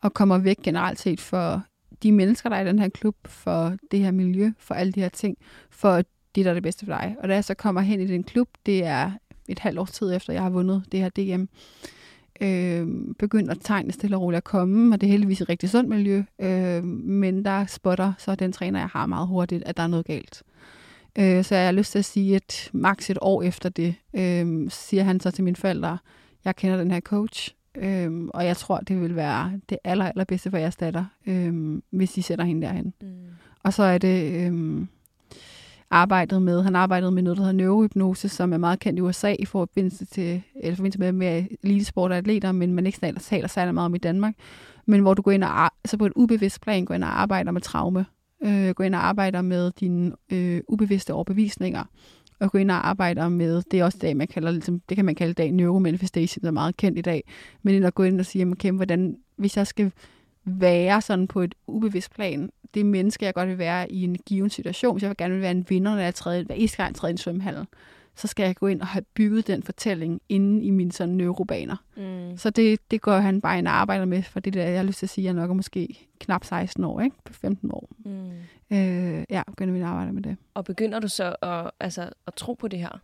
og kommer væk generelt set for de mennesker, der er i den her klub, for det her miljø, for alle de her ting, for det, der er det bedste for dig. Og da jeg så kommer hen i den klub, det er et halvt års tid efter, jeg har vundet det her DM, øh, begynder at tegne stille og roligt at komme, og det er heldigvis et rigtig sundt miljø, øh, men der spotter så den træner, jeg har meget hurtigt, at der er noget galt. Øh, så jeg har lyst til at sige, at maks et år efter det, øh, siger han så til mine forældre, jeg kender den her coach, øhm, og jeg tror, det vil være det aller, allerbedste for jeres datter, øhm, hvis de sætter hende derhen. Mm. Og så er det øhm, arbejdet med, han arbejdede med noget, der hedder neurohypnose, som er meget kendt i USA i forbindelse, til, eller forbindelse med, med elitesport og atleter, men man ikke taler, taler særlig meget om i Danmark. Men hvor du går ind og, altså på et ubevidst plan, går ind og arbejder med traume, øh, går ind og arbejder med dine øh, ubevidste overbevisninger, og gå ind og arbejde med, det er også det, man kalder, ligesom, det kan man kalde dag neuromanifestation, der er meget kendt i dag, men ind og gå ind og sige, okay, hvordan, hvis jeg skal være sådan på et ubevidst plan, det menneske, jeg godt vil være i en given situation, hvis jeg gerne vil være en vinder, når jeg træder, hver eneste gang jeg træder i en svømmehal, så skal jeg gå ind og have bygget den fortælling inde i mine sådan neurobaner. Mm. Så det, det går han bare ind og arbejder med, for det der, jeg har lyst til at sige, at jeg nok er måske knap 16 år, ikke? På 15 år. Mm. Øh, ja, begynder vi at arbejde med det. Og begynder du så at, altså, at tro på det her?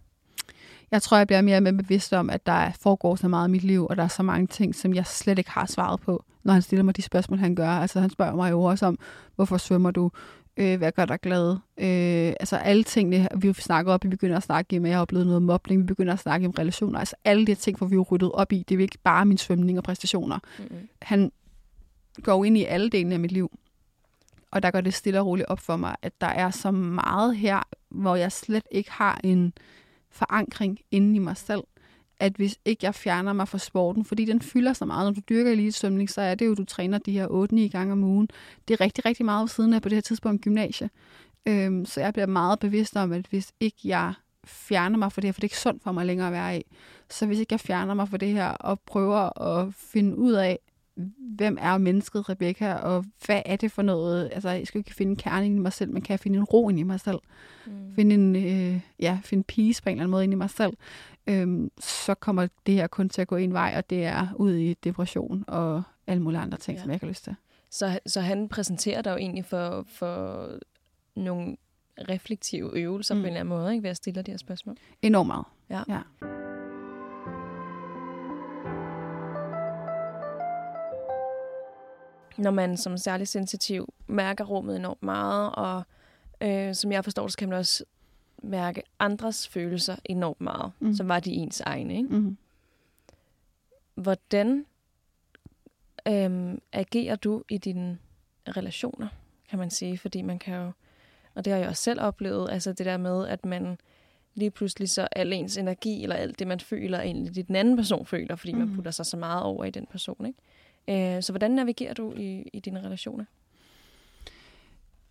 Jeg tror, jeg bliver mere og mere bevidst om, at der foregår så meget i mit liv, og der er så mange ting, som jeg slet ikke har svaret på, når han stiller mig de spørgsmål, han gør. Altså, han spørger mig jo også om, hvorfor svømmer du? Øh, hvad gør dig glad? Øh, altså alle tingene, vi snakker op, vi begynder at snakke om, at jeg har oplevet noget mobning, vi begynder at snakke om relationer. Altså alle de ting, hvor vi er ryddet op i, det er ikke bare min svømning og præstationer. Mm-hmm. Han går ind i alle delene af mit liv. Og der går det stille og roligt op for mig, at der er så meget her, hvor jeg slet ikke har en forankring inde i mig selv. At hvis ikke jeg fjerner mig fra sporten, fordi den fylder så meget, når du dyrker elitesvømning, så er det jo, at du træner de her 8-9 gange om ugen. Det er rigtig, rigtig meget ved siden af på det her tidspunkt gymnasie. Øhm, så jeg bliver meget bevidst om, at hvis ikke jeg fjerner mig fra det her, for det er ikke sundt for mig længere at være i. Så hvis ikke jeg fjerner mig fra det her og prøver at finde ud af, hvem er mennesket Rebecca, og hvad er det for noget? Altså, jeg skal ikke finde kernen i mig selv, men kan jeg finde en ro ind i mig selv? Mm. Finde en, øh, ja, finde peace på en eller anden måde ind i mig selv. Øhm, så kommer det her kun til at gå en vej, og det er ud i depression og alle mulige andre ting, ja. som jeg ikke har lyst til. Så, så han præsenterer dig jo egentlig for, for nogle reflektive øvelser mm. på en eller anden måde, ikke, ved at stille de her spørgsmål. Enormt meget. Ja. ja. Når man som særlig sensitiv mærker rummet enormt meget, og øh, som jeg forstår, så kan man også mærke andres følelser enormt meget, mm. som var de ens egne. Ikke? Mm. Hvordan øhm, agerer du i dine relationer, kan man sige? Fordi man kan jo, og det har jeg også selv oplevet, altså det der med, at man lige pludselig så al ens energi, eller alt det, man føler, er egentlig det, den anden person føler, fordi mm. man putter sig så meget over i den person. Ikke? Øh, så hvordan navigerer du i, i dine relationer?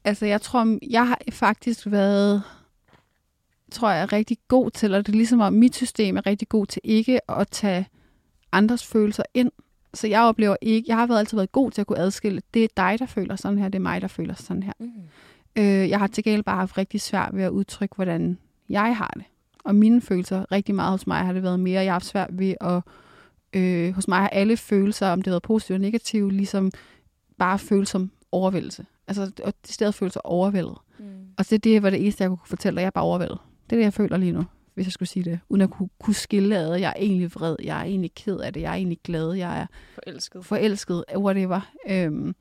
Altså, jeg tror, jeg har faktisk været, tror jeg, er rigtig god til, og det er ligesom om mit system er rigtig god til ikke at tage andres følelser ind. Så jeg oplever ikke, jeg har været altid været god til at kunne adskille, det er dig, der føler sådan her, det er mig, der føler sådan her. Mm. Øh, jeg har til gengæld bare haft rigtig svært ved at udtrykke, hvordan jeg har det. Og mine følelser, rigtig meget hos mig har det været mere, jeg har haft svært ved at, øh, hos mig har alle følelser, om det har været positive og negative, ligesom bare føles som overvældelse. Altså, og det stedet føles overvældet. Mm. Og det, det var det eneste, jeg kunne fortælle dig, jeg er bare overvældet. Det er det, jeg føler lige nu hvis jeg skulle sige det, uden at kunne, kunne skille ad, jeg er egentlig vred, jeg er egentlig ked af det, jeg er egentlig glad, jeg er forelsket, forelsket whatever. Øhm,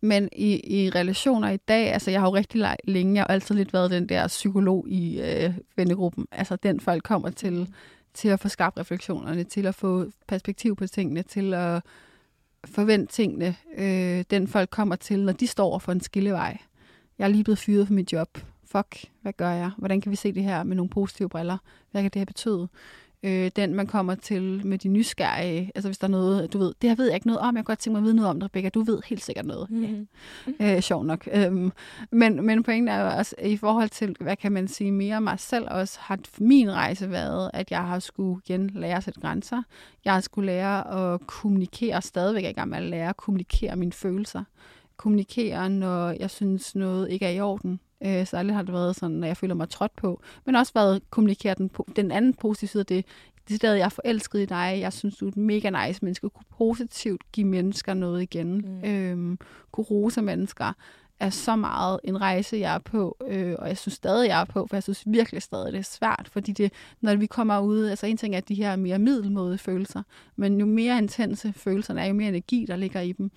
men i, i relationer i dag, altså jeg har jo rigtig længe, jeg har altid lidt været den der psykolog i øh, vennegruppen, altså den folk kommer til, til at få skabt refleksionerne, til at få perspektiv på tingene, til at forvente tingene, øh, den folk kommer til, når de står for en skillevej. Jeg er lige blevet fyret for mit job fuck, hvad gør jeg? Hvordan kan vi se det her med nogle positive briller? Hvad kan det her betyde? Øh, den, man kommer til med de nysgerrige, altså hvis der er noget, du ved, det her ved jeg ikke noget om, jeg kan godt tænke mig at vide noget om det, Rebecca, du ved helt sikkert noget. Mm-hmm. Ja. Øh, sjov nok. Øhm, men, men pointen er jo også, i forhold til, hvad kan man sige, mere mig selv også, har min rejse været, at jeg har skulle igen lære at sætte grænser. Jeg har skulle lære at kommunikere, stadigvæk er i gang med at lære at kommunikere mine følelser. Kommunikere, når jeg synes noget ikke er i orden Øh, særligt har det været sådan, når jeg føler mig trådt på. Men også været kommunikere den, den anden positive side af det. Det er jeg er forelsket i dig. Jeg synes, du er et mega nice menneske. Kunne positivt give mennesker noget igen. Mm. Øhm, kunne rose mennesker er så meget en rejse, jeg er på, øh, og jeg synes stadig, jeg er på, for jeg synes virkelig stadig, det er svært, fordi det, når vi kommer ud, altså en ting er, at de her mere middelmåde følelser, men jo mere intense følelserne er, jo mere energi, der ligger i dem,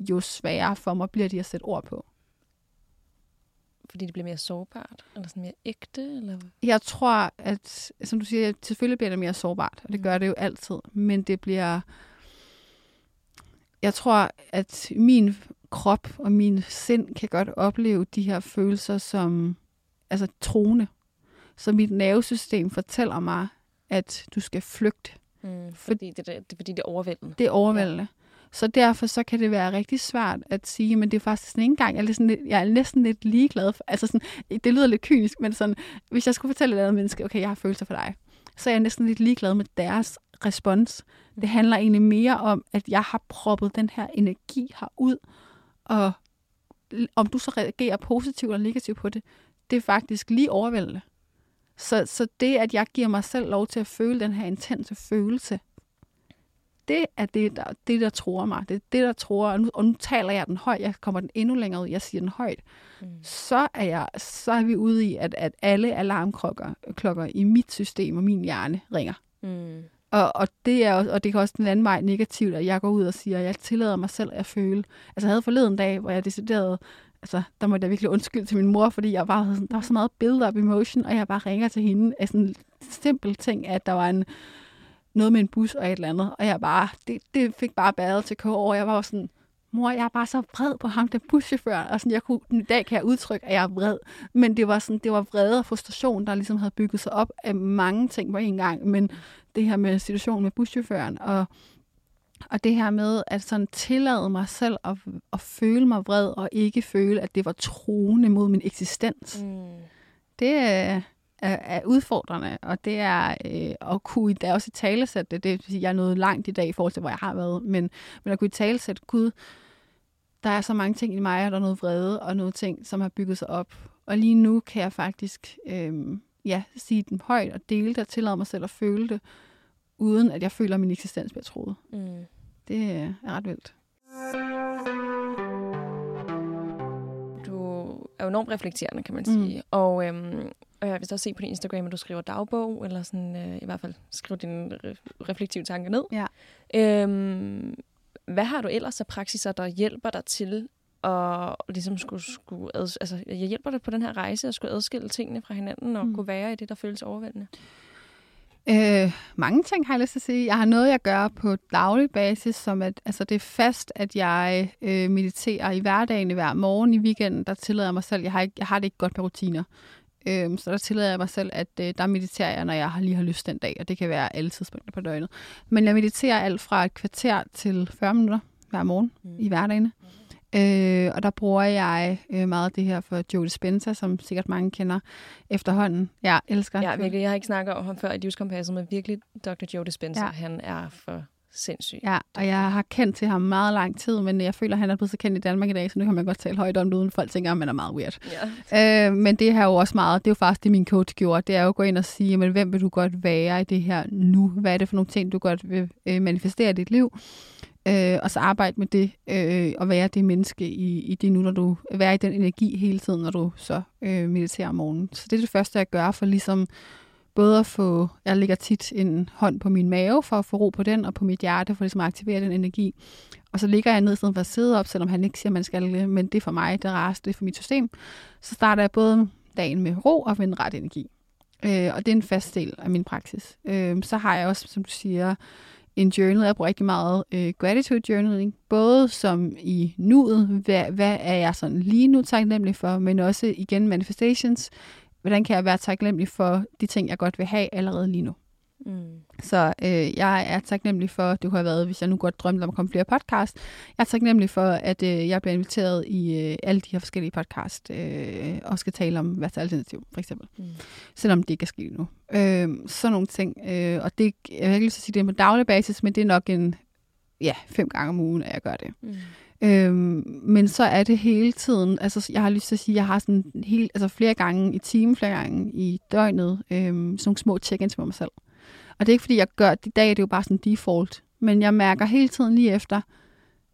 jo sværere for mig bliver de at sætte ord på fordi det bliver mere sårbart, eller sådan mere ægte? Eller? Jeg tror, at, som du siger, selvfølgelig bliver det mere sårbart, og det gør mm. det jo altid, men det bliver, jeg tror, at min krop og min sind kan godt opleve de her følelser som, altså troende. Så mit nervesystem fortæller mig, at du skal flygte. Mm, fordi, det, det, fordi det er overvældende. Det er overvældende. Ja. Så derfor så kan det være rigtig svært at sige, men det er faktisk sådan ikke engang, jeg er, sådan lidt, jeg er næsten lidt ligeglad. For, altså sådan, det lyder lidt kynisk, men sådan, hvis jeg skulle fortælle et andet menneske, okay, jeg har følelser for dig, så er jeg næsten lidt ligeglad med deres respons. Det handler egentlig mere om, at jeg har proppet den her energi her ud, og om du så reagerer positivt eller negativt på det, det er faktisk lige overvældende. Så, så det, at jeg giver mig selv lov til at føle den her intense følelse, det er det, der, det, der tror mig. Det er det, der tror, og nu, og nu taler jeg den højt, jeg kommer den endnu længere ud, jeg siger den højt. Mm. Så, er jeg, så er vi ude i, at, at alle alarmklokker klokker i mit system og min hjerne ringer. Mm. Og, og, det er, og det kan også den anden vej negativt, at jeg går ud og siger, at jeg tillader mig selv at føle. Altså jeg havde forleden dag, hvor jeg deciderede, altså der måtte jeg virkelig undskylde til min mor, fordi jeg bare, der var så meget build-up emotion, og jeg bare ringer til hende af sådan en simpel ting, at der var en, noget med en bus og et eller andet, og jeg bare, det, det fik bare badet til kår over. Jeg var sådan, mor, jeg er bare så vred på ham, der buschauffør. Og sådan, jeg kunne, i dag kan jeg udtrykke, at jeg er vred. Men det var, sådan, det var vrede og frustration, der ligesom havde bygget sig op af mange ting på en gang. Men det her med situationen med buschaufføren, og, og det her med at sådan tillade mig selv at, at føle mig vred, og ikke føle, at det var troende mod min eksistens. Mm. Det, er, er udfordrende, og det er øh, at kunne, der er også i talesæt det, det vil sige, jeg er nået langt i dag i forhold til, hvor jeg har været, men, men at kunne i talesæt, Gud, der er så mange ting i mig, og der er noget vrede, og noget ting, som har bygget sig op. Og lige nu kan jeg faktisk øh, ja, sige dem højt og dele det, og tillade mig selv at føle det, uden at jeg føler, at min eksistens bliver troet. Mm. Det er ret vildt. er jo enormt reflekterende, kan man sige. Mm. Og, øhm, og jeg vil også se på din Instagram, at du skriver dagbog, eller sådan, øh, i hvert fald skriver dine re- reflektive tanker ned. Ja. Øhm, hvad har du ellers af praksiser, der hjælper dig til at ligesom skulle, skulle ad, altså, jeg hjælper dig på den her rejse at skulle adskille tingene fra hinanden og mm. kunne være i det, der føles overvældende? Øh, mange ting har jeg lyst til at sige. Jeg har noget, jeg gør på daglig basis, som at altså det er fast, at jeg øh, mediterer i hverdagen, hver morgen, i weekenden, der tillader jeg mig selv. Jeg har, ikke, jeg har det ikke godt med rutiner. Øh, så der tillader jeg mig selv, at øh, der mediterer jeg, når jeg lige har lyst den dag, og det kan være alle tidspunkter på døgnet. Men jeg mediterer alt fra et kvarter til 40 minutter hver morgen mm. i hverdagen. Øh, og der bruger jeg øh, meget det her for Joe Dispenza, som sikkert mange kender efterhånden. Jeg elsker Ja, virkelig. Jeg har ikke snakket om ham før i livskompasset, men virkelig Dr. Joe Dispenza, ja. han er for sindssyg. Ja, og jeg har kendt til ham meget lang tid, men jeg føler, at han er blevet så kendt i Danmark i dag, så nu kan man godt tale højt om det, uden folk tænker, at man er meget weird. Ja. Øh, men det her er jo også meget, det er jo faktisk det, min coach gjorde, det er jo at gå ind og sige, men hvem vil du godt være i det her nu? Hvad er det for nogle ting, du godt vil øh, manifestere i dit liv? øh, og så arbejde med det, øh, og være det menneske i, i det nu, når du være i den energi hele tiden, når du så øh, mediterer om morgenen. Så det er det første, jeg gør for ligesom både at få, jeg lægger tit en hånd på min mave for at få ro på den, og på mit hjerte for ligesom at aktivere den energi. Og så ligger jeg ned i stedet for at sidde op, selvom han ikke siger, at man skal, men det er for mig, det er rarest, det er for mit system. Så starter jeg både dagen med ro og med en ret energi. Øh, og det er en fast del af min praksis. Øh, så har jeg også, som du siger, en journal. Jeg bruger rigtig meget øh, gratitude journaling, både som i nuet, hvad, hvad er jeg sådan lige nu taknemmelig for, men også igen manifestations. Hvordan kan jeg være taknemmelig for de ting, jeg godt vil have allerede lige nu? Mm. Så øh, jeg er taknemmelig for, det kunne have været, hvis jeg nu godt drømte om at komme flere podcast. Jeg er taknemmelig for, at øh, jeg bliver inviteret i øh, alle de her forskellige podcast øh, og skal tale om værste alternativ, for eksempel. Mm. Selvom det ikke er sket nu. Øh, sådan nogle ting. Øh, og det, jeg vil ikke sige, det er på daglig basis, men det er nok en, ja, fem gange om ugen, at jeg gør det. Mm. Øhm, men så er det hele tiden, altså jeg har lyst til at sige, jeg har sådan helt, altså flere gange i timen, flere gange i døgnet, øhm, sådan nogle små check-ins med mig selv. Og det er ikke, fordi jeg gør det i dag, det er jo bare sådan default. Men jeg mærker hele tiden lige efter,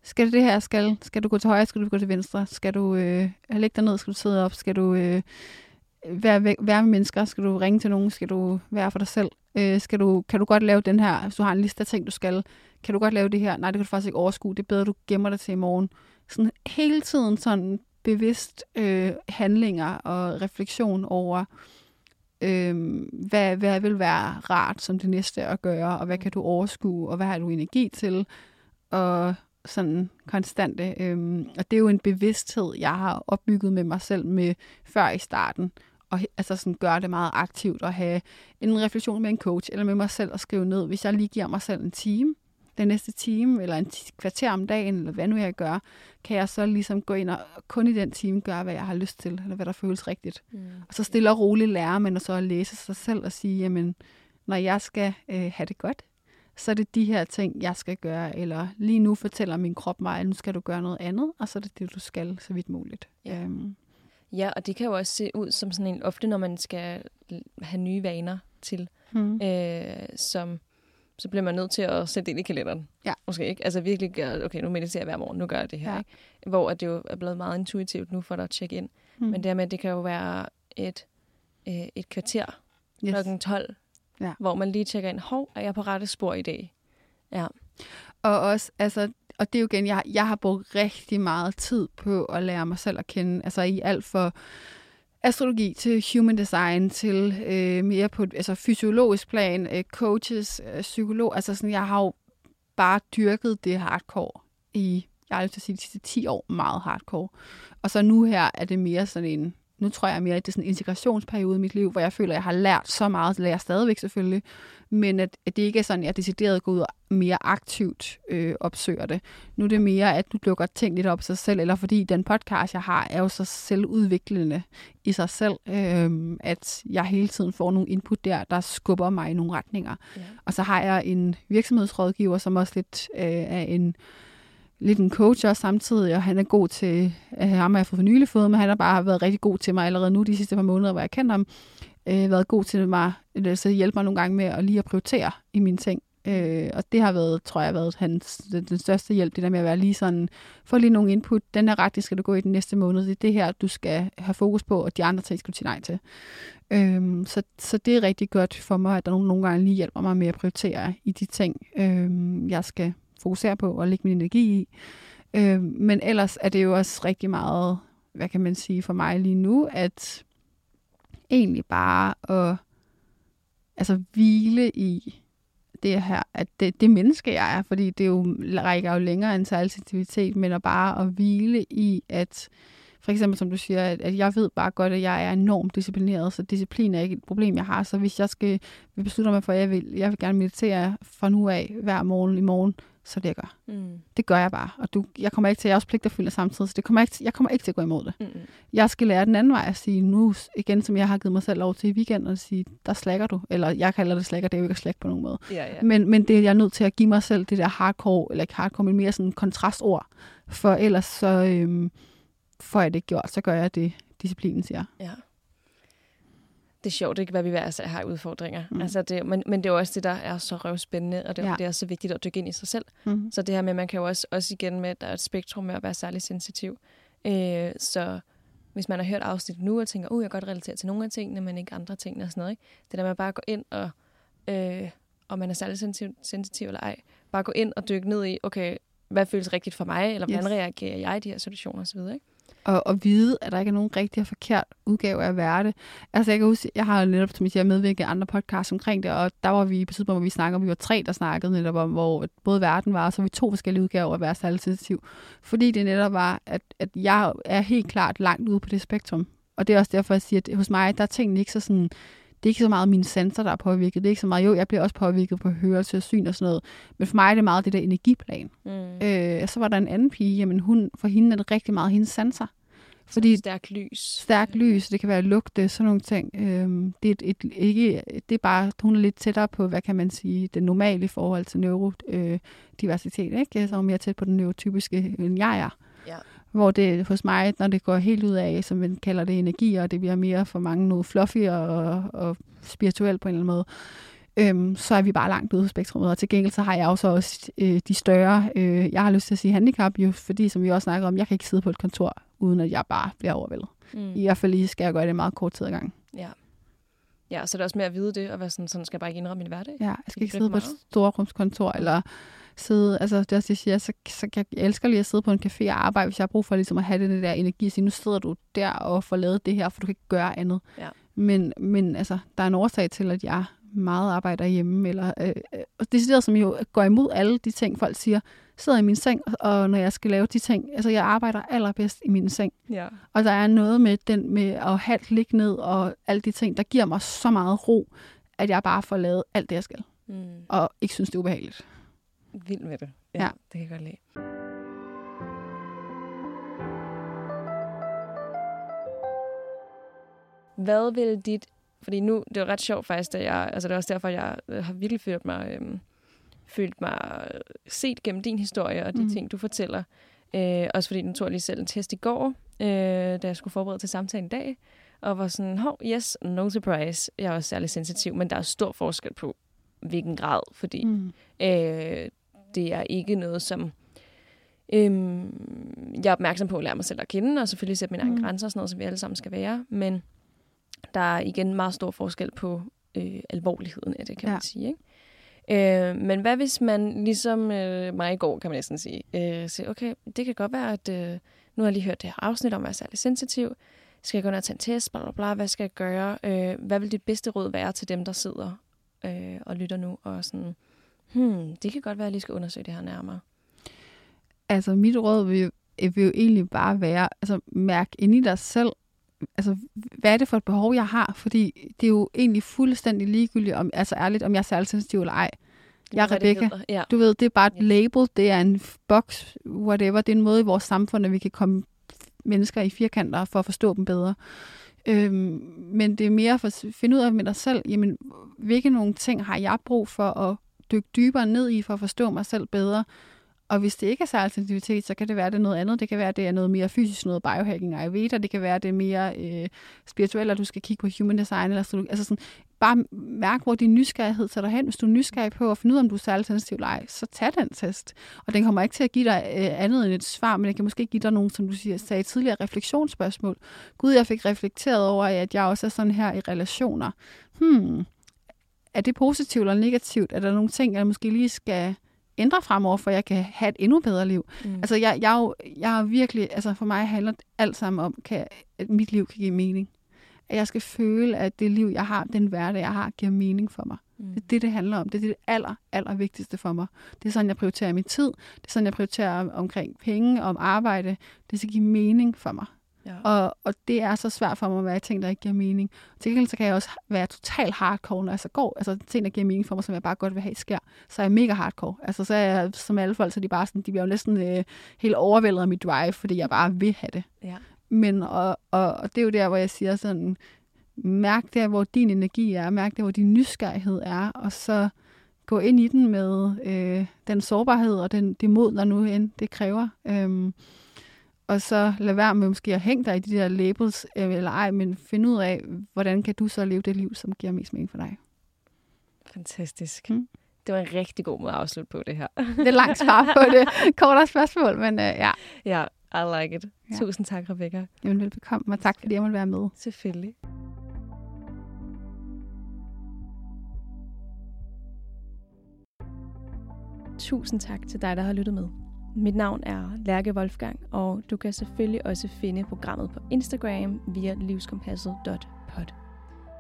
skal det det her, skal, skal du gå til højre, skal du gå til venstre, skal du øh, lægge dig ned, skal du sidde op, skal du øh, være, være med mennesker, skal du ringe til nogen, skal du være for dig selv, øh, skal du, kan du godt lave den her, hvis du har en liste af ting, du skal, kan du godt lave det her, nej, det kan du faktisk ikke overskue, det er bedre, du gemmer det til i morgen. Sådan hele tiden sådan bevidst øh, handlinger og refleksion over, øh, hvad, hvad vil være rart som det næste at gøre, og hvad kan du overskue, og hvad har du energi til, og sådan konstante. Øh, og det er jo en bevidsthed, jeg har opbygget med mig selv med før i starten, og altså sådan gøre det meget aktivt, og have en refleksion med en coach, eller med mig selv og skrive ned, hvis jeg lige giver mig selv en time, den næste time, eller en kvarter om dagen, eller hvad nu jeg gør, kan jeg så ligesom gå ind og kun i den time gøre, hvad jeg har lyst til, eller hvad der føles rigtigt. Mm. Og så stille og roligt lære man så at læse sig selv og sige, jamen, når jeg skal øh, have det godt, så er det de her ting, jeg skal gøre, eller lige nu fortæller min krop mig, at nu skal du gøre noget andet, og så er det det, du skal, så vidt muligt. Ja. Øhm. ja, og det kan jo også se ud som sådan en, ofte når man skal have nye vaner til, mm. øh, som så bliver man nødt til at sætte det ind i kalenderen. Ja. Måske ikke. Altså virkelig gøre, okay, nu mediterer jeg hver morgen, nu gør jeg det her. Ja. Ikke? Hvor at det jo er blevet meget intuitivt nu for dig at tjekke ind. Mm. Men dermed, det kan jo være et, øh, et kvarter yes. klokken 12, ja. hvor man lige tjekker ind, hov, er jeg på rette spor i dag? Ja. Og også, altså, og det er jo igen, jeg, jeg har brugt rigtig meget tid på at lære mig selv at kende, altså i alt for astrologi til human design, til øh, mere på altså fysiologisk plan, øh, coaches, øh, psykolog. Altså sådan, jeg har jo bare dyrket det hardcore i, jeg har lyst til at sige, de sidste 10 år meget hardcore. Og så nu her er det mere sådan en, nu tror jeg mere, at det er sådan en integrationsperiode i mit liv, hvor jeg føler, at jeg har lært så meget, det lærer jeg stadigvæk selvfølgelig, men at, at det ikke er sådan, at jeg decideret går ud og mere aktivt øh, opsøger det. Nu er det mere, at du lukker ting lidt op sig selv, eller fordi den podcast, jeg har, er jo så selvudviklende i sig selv, øh, at jeg hele tiden får nogle input der, der skubber mig i nogle retninger. Ja. Og så har jeg en virksomhedsrådgiver, som også lidt øh, er en lidt en coach også samtidig, og han er god til, at ham har jeg fået for nylig fået, men han har bare været rigtig god til mig allerede nu de sidste par måneder, hvor jeg kender ham. Øh, været god til mig, så hjælpe mig nogle gange med at lige at prioritere i mine ting. Øh, og det har været, tror jeg, været hans, den, den største hjælp, det der med at være lige sådan, få lige nogle input, den her retning skal du gå i den næste måned, det er det her, du skal have fokus på, og de andre ting skal du sige nej til. Øh, så, så det er rigtig godt for mig, at der nogle, nogle gange lige hjælper mig med at prioritere i de ting, øh, jeg skal fokusere på og lægge min energi i. Øh, men ellers er det jo også rigtig meget, hvad kan man sige for mig lige nu, at egentlig bare at altså, hvile i det her, at det, det menneske, jeg er, fordi det jo rækker jo længere end sensitivitet, men at bare at hvile i, at for eksempel som du siger, at, at jeg ved bare godt, at jeg er enormt disciplineret, så disciplin er ikke et problem, jeg har. Så hvis jeg skal beslutte mig for, at jeg vil, jeg vil gerne meditere fra nu af hver morgen i morgen, så det jeg gør. Mm. Det gør jeg bare. Og du, jeg kommer ikke til, jeg er også pligterfyldt samtidig, så det kommer ikke, jeg kommer ikke til at gå imod det. Mm. Jeg skal lære den anden vej at sige, nu igen, som jeg har givet mig selv lov til i weekenden, at sige, der slækker du. Eller jeg kalder det slækker, det er jo ikke at slække på nogen måde. Ja, ja. Men, men det jeg er nødt til at give mig selv, det der hardcore, eller ikke hardcore, men mere sådan kontrastord. For ellers så øhm, får jeg det ikke gjort, så gør jeg det, disciplinen siger. Ja det er sjovt, ikke, hvad vi hver især har udfordringer. Mm. Altså det, men, men det er jo også det, der er så røvspændende, og det, ja. det er så vigtigt at dykke ind i sig selv. Mm. Så det her med, man kan jo også, også igen med, at der er et spektrum med at være særlig sensitiv. Øh, så hvis man har hørt afsnit nu og tænker, uh, jeg kan godt relatere til nogle af tingene, men ikke andre ting og sådan noget. Ikke? Det der med at bare gå ind og, øh, om man er særlig sensitiv, sensitiv eller ej, bare gå ind og dykke ned i, okay, hvad føles rigtigt for mig, eller hvordan yes. reagerer jeg i de her situationer osv., ikke? Og, og vide, at der ikke er nogen rigtig og forkert udgave af at være det. Altså jeg kan huske, jeg har netop, som jeg siger, medvirket i andre podcasts omkring det, og der var vi på tidspunkt, hvor vi snakkede, vi var tre, der snakkede netop om, hvor både verden var, og så vi to forskellige udgaver af at sensitiv. Fordi det netop var, at, at jeg er helt klart langt ude på det spektrum. Og det er også derfor, jeg siger, at hos mig, der er tingene ikke så sådan det er ikke så meget mine sanser, der er påvirket. Det er ikke så meget, jo, jeg bliver også påvirket på hørelse og syn og sådan noget. Men for mig er det meget det der energiplan. Mm. Øh, så var der en anden pige, jamen hun, for hende er det rigtig meget hendes sanser. Fordi stærk lys. Stærk lys, det kan være lugte, sådan nogle ting. Øhm, det, er et, et, ikke, det er bare, hun er lidt tættere på, hvad kan man sige, det normale i forhold til neurodiversitet. Øh, ikke? Så er mere tæt på den neurotypiske, end jeg er. Ja. Hvor det hos mig, når det går helt ud af, som man kalder det energi, og det bliver mere for mange noget fluffy og, og spirituelt på en eller anden måde, øhm, så er vi bare langt ude på spektrummet. Og til gengæld så har jeg også, også øh, de større, øh, jeg har lyst til at sige handicap, jo, fordi som vi også snakker om, jeg kan ikke sidde på et kontor, uden at jeg bare bliver overvældet. Mm. I hvert fald lige skal jeg gøre det meget kort tid ad gangen. Ja. Ja, så det er også med at vide det, og være sådan, sådan skal jeg bare ikke indrømme min hverdag. Ja, jeg skal ikke sidde på et storrumskontor, eller sidde, altså det er også, jeg siger, så, så jeg, elsker lige at sidde på en café og arbejde, hvis jeg har brug for ligesom at have den der energi, så nu sidder du der og får lavet det her, for du kan ikke gøre andet. Ja. Men, men altså, der er en årsag til, at jeg meget arbejder hjemme, eller øh, øh, og det som jo går imod alle de ting, folk siger, sidder i min seng, og når jeg skal lave de ting, altså jeg arbejder allerbedst i min seng. Ja. Og der er noget med den med at have ligge ned, og alle de ting, der giver mig så meget ro, at jeg bare får lavet alt det, jeg skal. Mm. Og ikke synes, det er ubehageligt. Vild med det. Ja, ja. det kan jeg godt lide. Hvad vil dit fordi nu, det er ret sjovt faktisk, at jeg, altså det er også derfor, jeg øh, har virkelig følt mig, øhm, følt mig set gennem din historie og de mm. ting, du fortæller. Øh, også fordi den tog jeg lige selv en test i går, øh, da jeg skulle forberede til samtalen i dag, og var sådan, hov, yes, no surprise, jeg er også særlig sensitiv, men der er stor forskel på, hvilken grad, fordi mm. øh, det er ikke noget, som øhm, jeg er opmærksom på at lære mig selv at kende, og selvfølgelig sætte mine mm. egne grænser og sådan noget, som vi alle sammen skal være, men der er igen meget stor forskel på øh, alvorligheden af det, kan ja. man sige. Ikke? Øh, men hvad hvis man, ligesom øh, mig i går, kan man næsten sige, øh, siger, okay, det kan godt være, at øh, nu har jeg lige hørt det her afsnit om at være særlig sensitiv. Skal jeg gå ned og tage en test? Bla, bla, bla. Hvad skal jeg gøre? Øh, hvad vil dit bedste råd være til dem, der sidder øh, og lytter nu? Og sådan, hmm, det kan godt være, at jeg lige skal undersøge det her nærmere. Altså, mit råd vil, vil jo egentlig bare være, altså mærk ind i dig selv, altså, hvad er det for et behov, jeg har? Fordi det er jo egentlig fuldstændig ligegyldigt, om, altså ærligt, om jeg er særlig sensitiv eller ej. Jeg er Rebecca. Ja. Du ved, det er bare et yes. label, det er en box, whatever. Det er en måde i vores samfund, at vi kan komme mennesker i firkanter for at forstå dem bedre. Øhm, men det er mere for at finde ud af med dig selv, jamen, hvilke nogle ting har jeg brug for at dykke dybere ned i, for at forstå mig selv bedre, Og hvis det ikke er sejlsensitivitet, så kan det være, det er noget andet. Det kan være, det er noget mere fysisk, noget biohacking og Ayurveda. Det kan være, det er mere øh, spirituelt, at du skal kigge på human design. Eller så, altså sådan, bare mærk, hvor din nysgerrighed tager dig hen. Hvis du er nysgerrig på at finde ud af, om du er sejlsensitiv eller ej, så tag den test. Og den kommer ikke til at give dig øh, andet end et svar, men den kan måske give dig nogle, som du siger, sagde tidligere, refleksionsspørgsmål. Gud, jeg fik reflekteret over, at jeg også er sådan her i relationer. Hmm, er det positivt eller negativt? Er der nogle ting, jeg måske lige skal ændre fremover, for jeg kan have et endnu bedre liv. Mm. Altså, jeg, jeg, jeg er virkelig, altså for mig handler alt sammen om, kan, at mit liv kan give mening. At jeg skal føle, at det liv, jeg har, den hverdag, jeg har, giver mening for mig. Mm. Det er det, det handler om. Det er det aller, aller vigtigste for mig. Det er sådan, jeg prioriterer min tid. Det er sådan, jeg prioriterer omkring penge, om arbejde. Det skal give mening for mig. Ja. Og, og det er så svært for mig at være ting, der ikke giver mening. Til gengæld så kan jeg også være total hardcore, når jeg så går. Altså ting, der giver mening for mig, som jeg bare godt vil have sker. Så er jeg mega hardcore. Altså så er jeg som alle folk, så de bare sådan, de bliver jo næsten øh, helt overvældet af mit drive, fordi jeg bare vil have det. Ja. Men, og, og, og det er jo der, hvor jeg siger sådan, mærk der, hvor din energi er, mærk der, hvor din nysgerrighed er, og så gå ind i den med øh, den sårbarhed og den, det mod, der nu end det kræver. Øhm, og så lad være med måske at hænge dig i de der labels, øh, eller ej, men finde ud af, hvordan kan du så leve det liv, som giver mest mening for dig. Fantastisk. Hmm. Det var en rigtig god måde at afslutte på det her. det er langt svar på det. Kortere spørgsmål, men uh, ja. Ja, I like it. Ja. Tusind tak, Rebecca. Jamen, velbekomme, og tak fordi jeg måtte være med. Selvfølgelig. Tusind tak til dig, der har lyttet med. Mit navn er Lærke Wolfgang, og du kan selvfølgelig også finde programmet på Instagram via livskompasset.pod.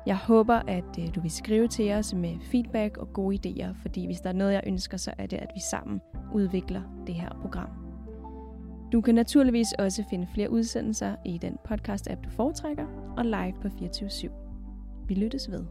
Jeg håber, at øh, du vil skrive til os med feedback og gode idéer, fordi hvis der er noget, jeg ønsker, så er det, at vi sammen udvikler det her program. Du kan naturligvis også finde flere udsendelser i den podcast-app, du foretrækker, og live på 24 /7. Vi lyttes ved.